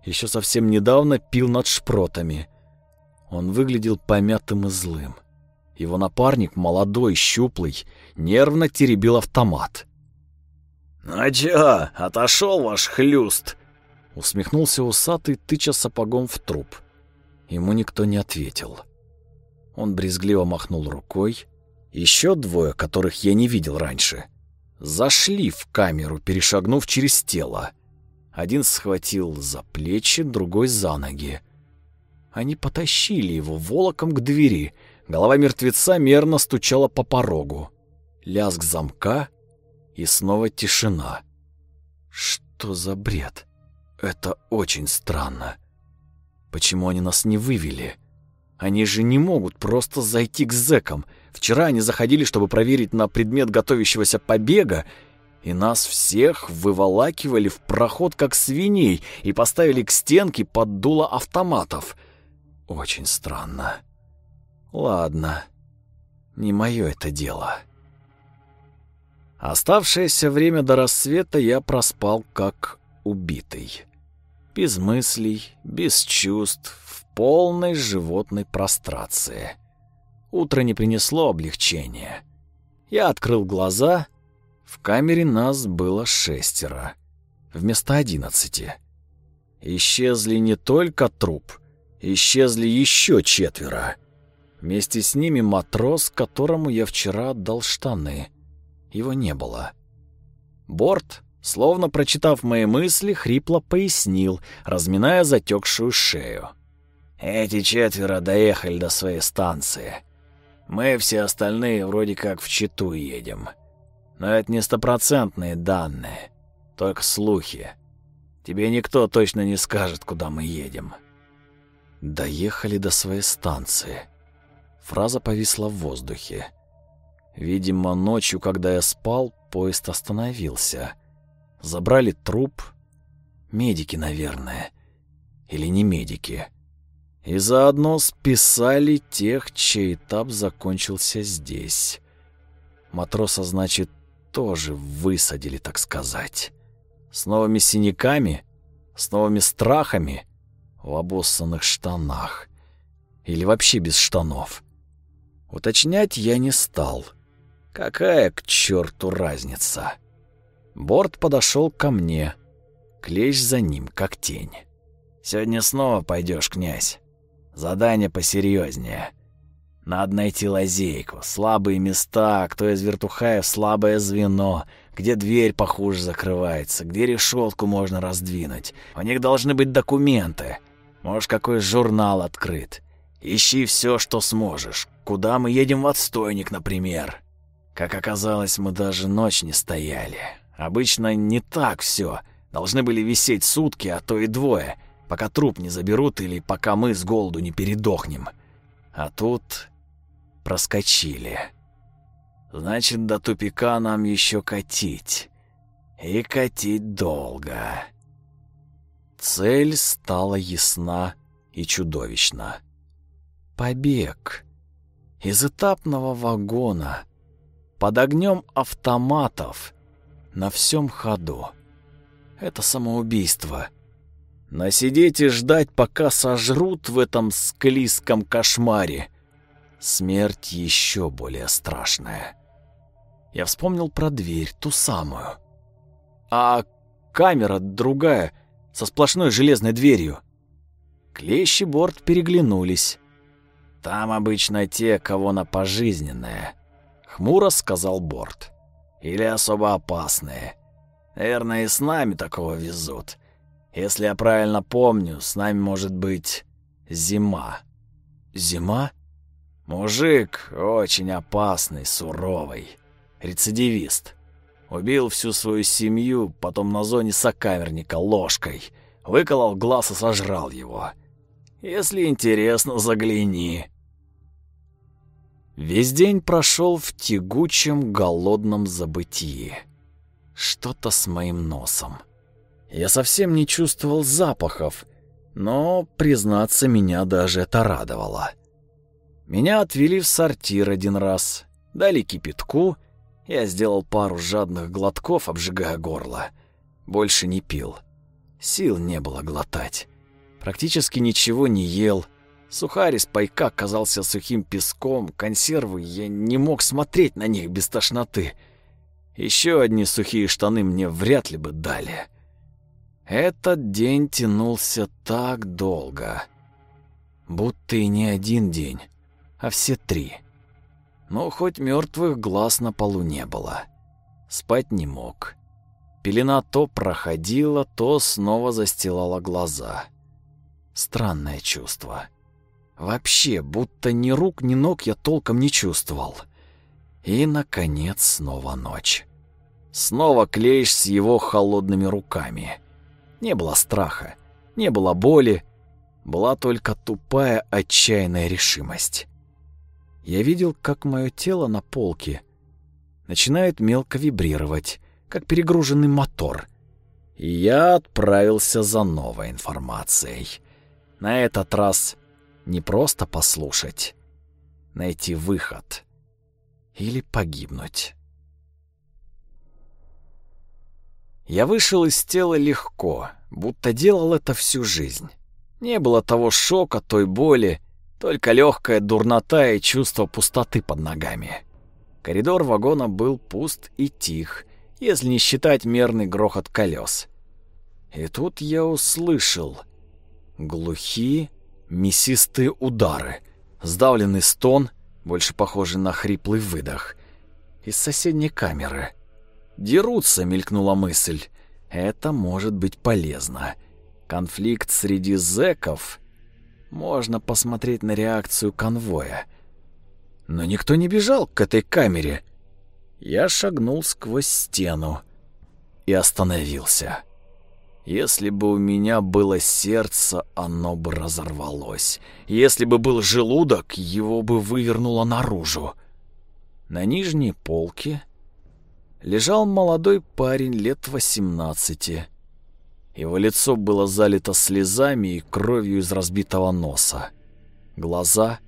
еще совсем недавно пил над шпротами — он выглядел помятым и злым. Его напарник, молодой, щуплый, нервно теребил автомат. «Ну чё, отошел ваш хлюст?» Усмехнулся усатый, тыча сапогом в труп. Ему никто не ответил. Он брезгливо махнул рукой. Еще двое, которых я не видел раньше, зашли в камеру, перешагнув через тело. Один схватил за плечи, другой за ноги. Они потащили его волоком к двери. Голова мертвеца мерно стучала по порогу. Лязг замка и снова тишина. Что за бред? Это очень странно. Почему они нас не вывели? Они же не могут просто зайти к зэкам. Вчера они заходили, чтобы проверить на предмет готовящегося побега, и нас всех выволакивали в проход как свиней и поставили к стенке под дуло автоматов. Очень странно. Ладно, не мое это дело. Оставшееся время до рассвета я проспал как убитый. Без мыслей, без чувств, в полной животной прострации. Утро не принесло облегчения. Я открыл глаза. В камере нас было шестеро. Вместо одиннадцати. Исчезли не только труп — исчезли еще четверо. Вместе с ними матрос, которому я вчера отдал штаны. Его не было. Борт, словно прочитав мои мысли, хрипло пояснил, разминая затекшую шею. «Эти четверо доехали до своей станции. Мы все остальные вроде как в Читу едем. Но это не стопроцентные данные, только слухи. Тебе никто точно не скажет, куда мы едем». Доехали до своей станции. Фраза повисла в воздухе. Видимо, ночью, когда я спал, поезд остановился. Забрали труп. Медики, наверное. Или не медики. И заодно списали тех, чей этап закончился здесь. Матроса, значит, тоже высадили, так сказать. С новыми синяками, с новыми страхами — в обоссанных штанах. Или вообще без штанов. Уточнять я не стал. Какая к черту разница? Борт подошел ко мне. Клещ за ним, как тень. «Сегодня снова пойдешь, князь. Задание посерьезнее. Надо найти лазейку, слабые места, кто из вертухаев слабое звено, где дверь похуже закрывается, где решетку можно раздвинуть. У них должны быть документы. Может, какой журнал открыт. Ищи все, что сможешь. Куда мы едем в отстойник, например. Как оказалось, мы даже ночь не стояли. Обычно не так все. Должны были висеть сутки, а то и двое, пока труп не заберут или пока мы с голоду не передохнем. А тут... проскочили. Значит, до тупика нам еще катить. И катить долго. Цель стала ясна и чудовищна. Побег из этапного вагона под огнем автоматов на всем ходу. Это самоубийство. Насидеть и ждать, пока сожрут в этом склизком кошмаре. Смерть еще более страшная. Я вспомнил про дверь, ту самую. А камера другая, со сплошной железной дверью. Клещи борт переглянулись. Там обычно те, кого на пожизненное. Хмуро сказал борт. Или особо опасные. Наверное, и с нами такого везут. Если я правильно помню, с нами может быть зима. Зима? Мужик очень опасный, суровый. Рецидивист. Убил всю свою семью, потом на зоне сокамерника ложкой. Выколол глаз и сожрал его. Если интересно, загляни. Весь день прошел в тягучем, голодном забытии. Что-то с моим носом. Я совсем не чувствовал запахов, но, признаться, меня даже это радовало. Меня отвели в сортир один раз, дали кипятку, я сделал пару жадных глотков, обжигая горло. Больше не пил. Сил не было глотать. Практически ничего не ел, Сухарь из пайка казался сухим песком, консервы, я не мог смотреть на них без тошноты. Еще одни сухие штаны мне вряд ли бы дали. Этот день тянулся так долго. Будто и не один день, а все три. Но хоть мертвых глаз на полу не было. Спать не мог. Пелена то проходила, то снова застилала глаза. Странное чувство. Вообще, будто ни рук, ни ног я толком не чувствовал. И, наконец, снова ночь. Снова клеишь с его холодными руками. Не было страха, не было боли, была только тупая отчаянная решимость. Я видел, как мое тело на полке начинает мелко вибрировать, как перегруженный мотор. И я отправился за новой информацией. На этот раз не просто послушать, найти выход или погибнуть. Я вышел из тела легко, будто делал это всю жизнь. Не было того шока, той боли, только легкая дурнота и чувство пустоты под ногами. Коридор вагона был пуст и тих, если не считать мерный грохот колес. И тут я услышал глухие, мясистые удары, сдавленный стон, больше похожий на хриплый выдох. Из соседней камеры. «Дерутся», — мелькнула мысль. «Это может быть полезно. Конфликт среди зэков. Можно посмотреть на реакцию конвоя». Но никто не бежал к этой камере. Я шагнул сквозь стену и остановился. Если бы у меня было сердце, оно бы разорвалось. Если бы был желудок, его бы вывернуло наружу. На нижней полке лежал молодой парень лет восемнадцати. Его лицо было залито слезами и кровью из разбитого носа. Глаза,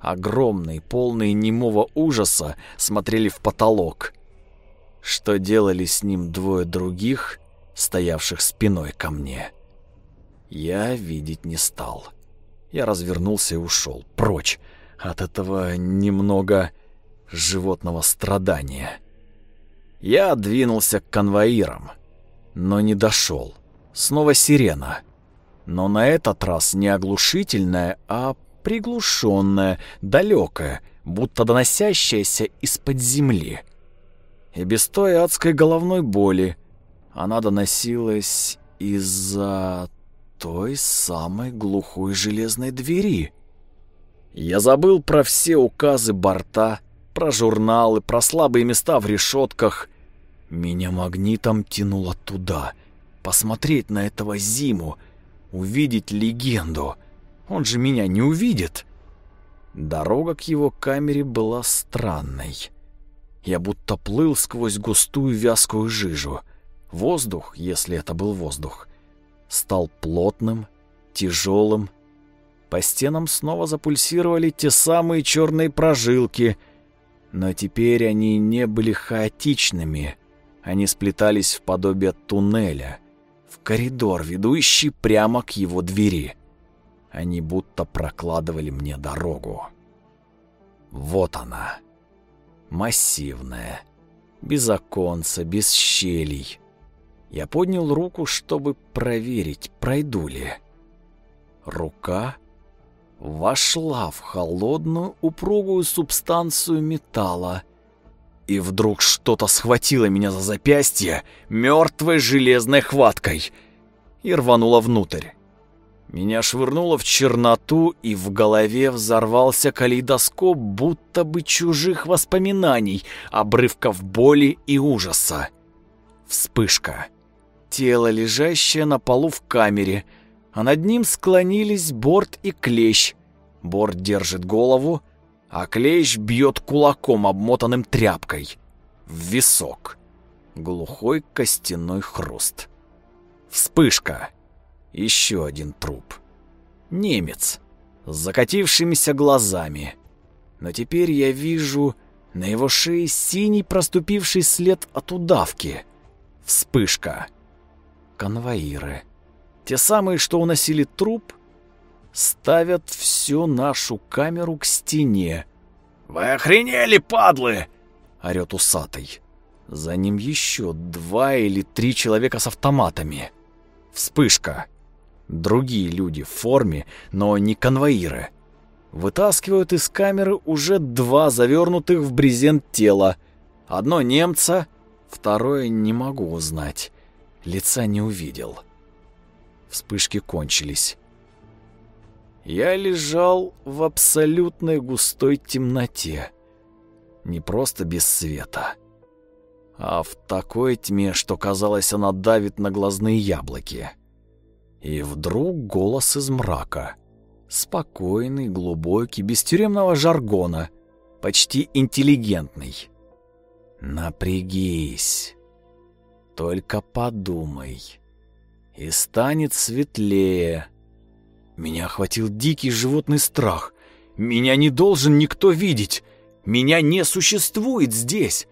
огромные, полные немого ужаса, смотрели в потолок. Что делали с ним двое других, стоявших спиной ко мне. Я видеть не стал. Я развернулся и ушел прочь от этого немного животного страдания. Я двинулся к конвоирам, но не дошел. Снова сирена. Но на этот раз не оглушительная, а приглушенная, далекая, будто доносящаяся из-под земли. И без той адской головной боли, она доносилась из-за той самой глухой железной двери. Я забыл про все указы борта, про журналы, про слабые места в решетках. Меня магнитом тянуло туда, посмотреть на этого Зиму, увидеть легенду. Он же меня не увидит. Дорога к его камере была странной. Я будто плыл сквозь густую вязкую жижу. Воздух, если это был воздух, стал плотным, тяжелым. По стенам снова запульсировали те самые черные прожилки, но теперь они не были хаотичными. Они сплетались в подобие туннеля, коридор, ведущий прямо к его двери. Они будто прокладывали мне дорогу. Вот она. Массивная. Без оконца, без щелей. Я поднял руку, чтобы проверить, пройду ли. Рука вошла в холодную, упругую субстанцию металла, и вдруг что-то схватило меня за запястье мертвой железной хваткой и рвануло внутрь. Меня швырнуло в черноту, и в голове взорвался калейдоскоп будто бы чужих воспоминаний, обрывков боли и ужаса. Вспышка. Тело, лежащее на полу в камере, а над ним склонились Борт и Клещ. Борт держит голову, а Клещ бьет кулаком, обмотанным тряпкой. В висок. Глухой костяной хруст. Вспышка. Еще один труп. Немец. С закатившимися глазами. Но теперь я вижу на его шее синий проступивший след от удавки. Вспышка. Конвоиры. Те самые, что уносили труп, ставят всю нашу камеру к стене. «Вы охренели, падлы!» — орёт усатый. За ним еще два или три человека с автоматами. Вспышка. Другие люди в форме, но не конвоиры. Вытаскивают из камеры уже два завернутых в брезент тела. Одно немца, второе не могу узнать. Лица не увидел. Вспышки кончились. Я лежал в абсолютной густой темноте. Не просто без света, а в такой тьме, что казалось, она давит на глазные яблоки. И вдруг голос из мрака. Спокойный, глубокий, без тюремного жаргона, почти интеллигентный. Напрягись. Только подумай. И станет светлее. Меня охватил дикий животный страх. Меня не должен никто видеть. Меня не существует здесь.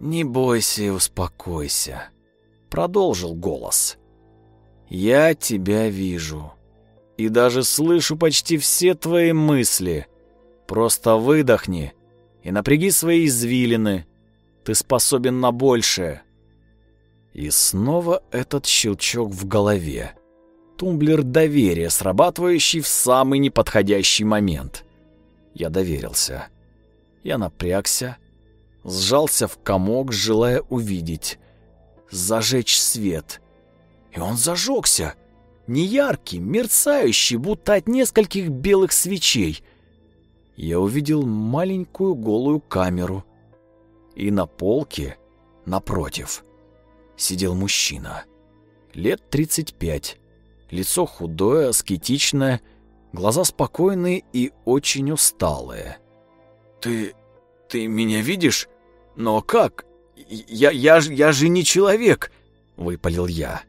Не бойся и успокойся, продолжил голос. Я тебя вижу. И даже слышу почти все твои мысли. Просто выдохни и напряги свои извилины. Ты способен на большее. И снова этот щелчок в голове. Тумблер доверия, срабатывающий в самый неподходящий момент. Я доверился. Я напрягся, сжался в комок, желая увидеть, зажечь свет. И он зажегся, неяркий, мерцающий, будто от нескольких белых свечей. Я увидел маленькую голую камеру. И на полке, напротив, сидел мужчина. Лет 35. Лицо худое, аскетичное, глаза спокойные и очень усталые. «Ты... ты меня видишь? Но как? Я, я, я же не человек!» — выпалил я.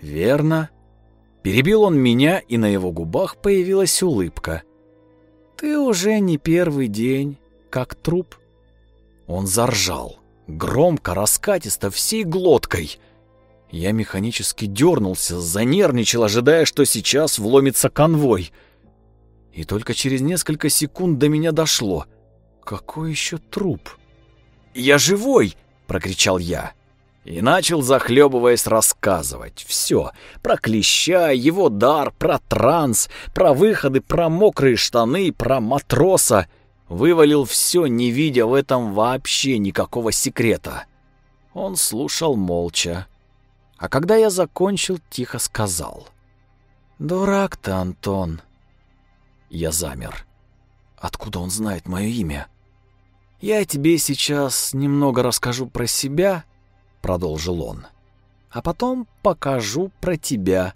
«Верно». Перебил он меня, и на его губах появилась улыбка. «Ты уже не первый день, как труп». Он заржал, громко, раскатисто, всей глоткой. Я механически дернулся, занервничал, ожидая, что сейчас вломится конвой. И только через несколько секунд до меня дошло. Какой еще труп? «Я живой!» — прокричал я. И начал, захлебываясь, рассказывать. Все. Про клеща, его дар, про транс, про выходы, про мокрые штаны, про матроса. Вывалил все, не видя в этом вообще никакого секрета. Он слушал молча. А когда я закончил, тихо сказал. «Дурак ты, Антон». Я замер. Откуда он знает мое имя? «Я тебе сейчас немного расскажу про себя», — продолжил он. «А потом покажу про тебя,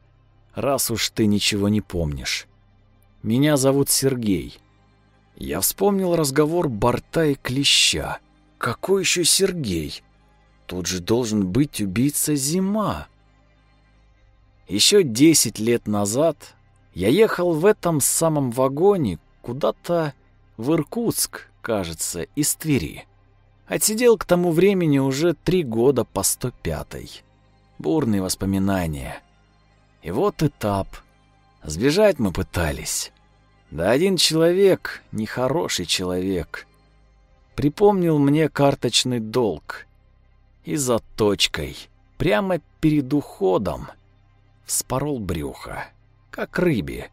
раз уж ты ничего не помнишь. Меня зовут Сергей. Я вспомнил разговор Борта и Клеща. Какой еще Сергей? Тут же должен быть убийца Зима. Еще десять лет назад я ехал в этом самом вагоне куда-то в Иркутск, кажется, из Твери. Отсидел к тому времени уже три года по 105-й. Бурные воспоминания. И вот этап. Сбежать мы пытались. Да один человек, нехороший человек, припомнил мне карточный долг. И заточкой, прямо перед уходом, вспорол брюхо, как рыбе,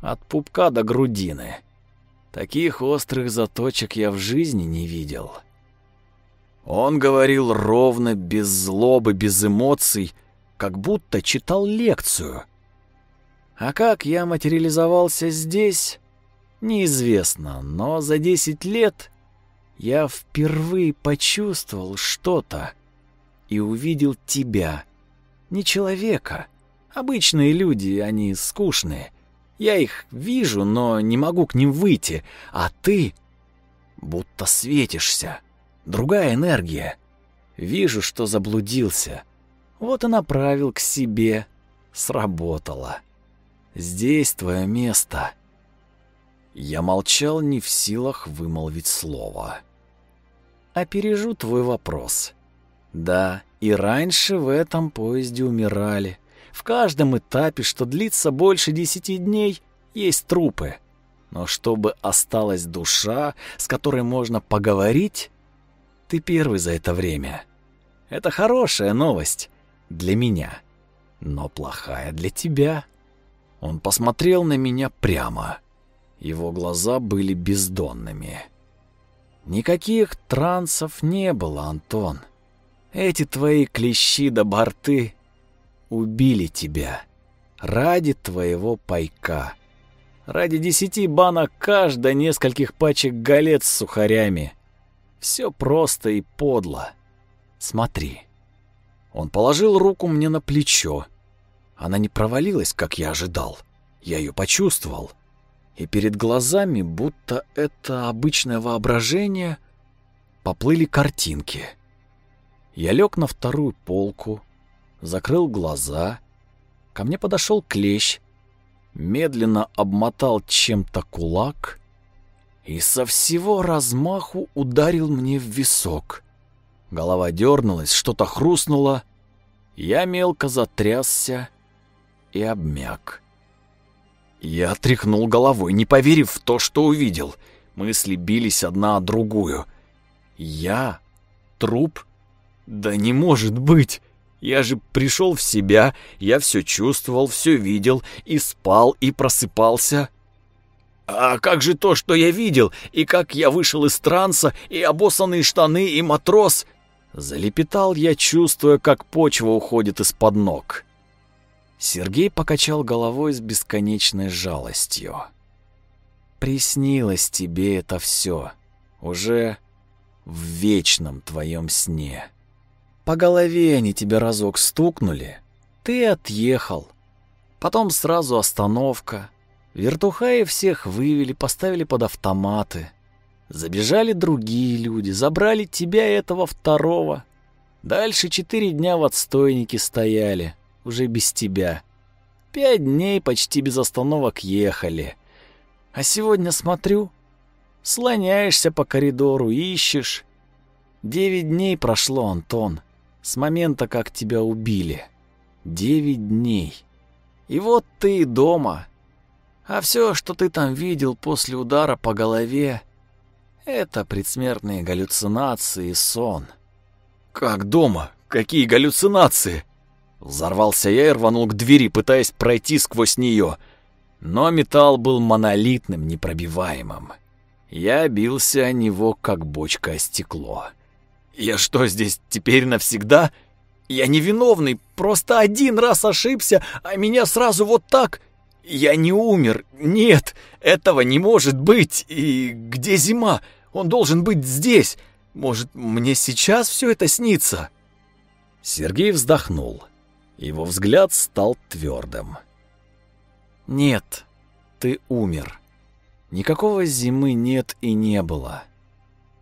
от пупка до грудины. Таких острых заточек я в жизни не видел. Он говорил ровно, без злобы, без эмоций, как будто читал лекцию. А как я материализовался здесь, неизвестно, но за десять лет я впервые почувствовал что-то и увидел тебя. Не человека. Обычные люди, они скучные. Я их вижу, но не могу к ним выйти, а ты будто светишься другая энергия. Вижу, что заблудился. Вот и направил к себе. Сработало. Здесь твое место. Я молчал, не в силах вымолвить слово. Опережу твой вопрос. Да, и раньше в этом поезде умирали. В каждом этапе, что длится больше десяти дней, есть трупы. Но чтобы осталась душа, с которой можно поговорить, ты первый за это время. Это хорошая новость для меня, но плохая для тебя. Он посмотрел на меня прямо. Его глаза были бездонными. Никаких трансов не было, Антон. Эти твои клещи да борты убили тебя ради твоего пайка. Ради десяти банок каждой нескольких пачек галет с сухарями. Все просто и подло. Смотри. Он положил руку мне на плечо. Она не провалилась, как я ожидал. Я ее почувствовал. И перед глазами, будто это обычное воображение, поплыли картинки. Я лег на вторую полку, закрыл глаза. Ко мне подошел клещ, медленно обмотал чем-то кулак и со всего размаху ударил мне в висок. Голова дернулась, что-то хрустнуло. Я мелко затрясся и обмяк. Я тряхнул головой, не поверив в то, что увидел. Мысли бились одна о другую. Я? Труп? Да не может быть! Я же пришел в себя, я все чувствовал, все видел, и спал, и просыпался. А как же то, что я видел, и как я вышел из транса, и обоссанные штаны, и матрос? Залепетал я, чувствуя, как почва уходит из-под ног. Сергей покачал головой с бесконечной жалостью. Приснилось тебе это все, уже в вечном твоем сне. По голове они тебя разок стукнули, ты отъехал. Потом сразу остановка, Вертухаи всех вывели, поставили под автоматы. Забежали другие люди, забрали тебя и этого второго. Дальше четыре дня в отстойнике стояли, уже без тебя. Пять дней почти без остановок ехали. А сегодня смотрю, слоняешься по коридору, ищешь. Девять дней прошло, Антон, с момента, как тебя убили. Девять дней. И вот ты дома, а все, что ты там видел после удара по голове, это предсмертные галлюцинации и сон. Как дома? Какие галлюцинации? Взорвался я и рванул к двери, пытаясь пройти сквозь нее. Но металл был монолитным, непробиваемым. Я бился о него, как бочка о стекло. Я что, здесь теперь навсегда? Я невиновный, просто один раз ошибся, а меня сразу вот так «Я не умер! Нет! Этого не может быть! И где зима? Он должен быть здесь! Может, мне сейчас все это снится?» Сергей вздохнул. Его взгляд стал твердым. «Нет, ты умер. Никакого зимы нет и не было.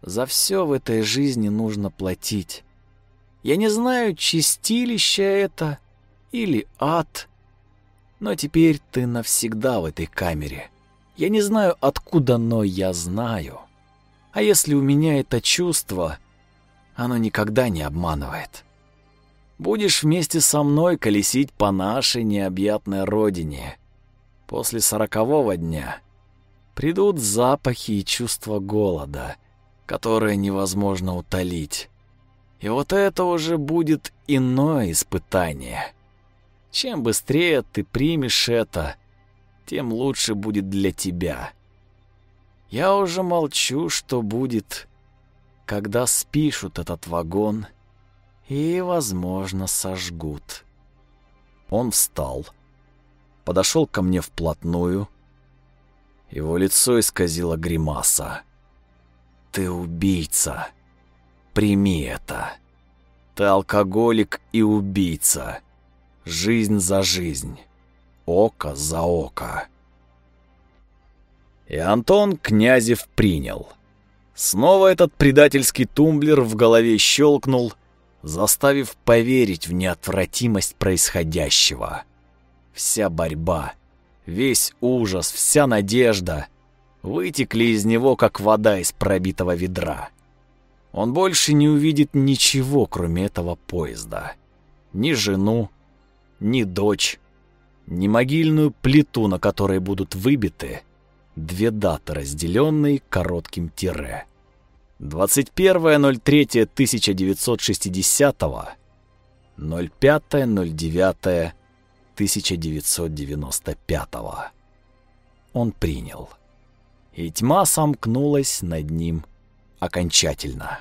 За все в этой жизни нужно платить. Я не знаю, чистилище это или ад, но теперь ты навсегда в этой камере. Я не знаю, откуда, но я знаю. А если у меня это чувство, оно никогда не обманывает. Будешь вместе со мной колесить по нашей необъятной родине. После сорокового дня придут запахи и чувство голода, которое невозможно утолить. И вот это уже будет иное испытание. Чем быстрее ты примешь это, тем лучше будет для тебя. Я уже молчу, что будет, когда спишут этот вагон — и, возможно, сожгут. Он встал, подошел ко мне вплотную. Его лицо исказило гримаса. «Ты убийца. Прими это. Ты алкоголик и убийца. Жизнь за жизнь. Око за око». И Антон Князев принял. Снова этот предательский тумблер в голове щелкнул, заставив поверить в неотвратимость происходящего. Вся борьба, весь ужас, вся надежда вытекли из него, как вода из пробитого ведра. Он больше не увидит ничего, кроме этого поезда. Ни жену, ни дочь, ни могильную плиту, на которой будут выбиты две даты, разделенные коротким тире. 21.03.1960, 05.09.1995. Он принял. И тьма сомкнулась над ним окончательно.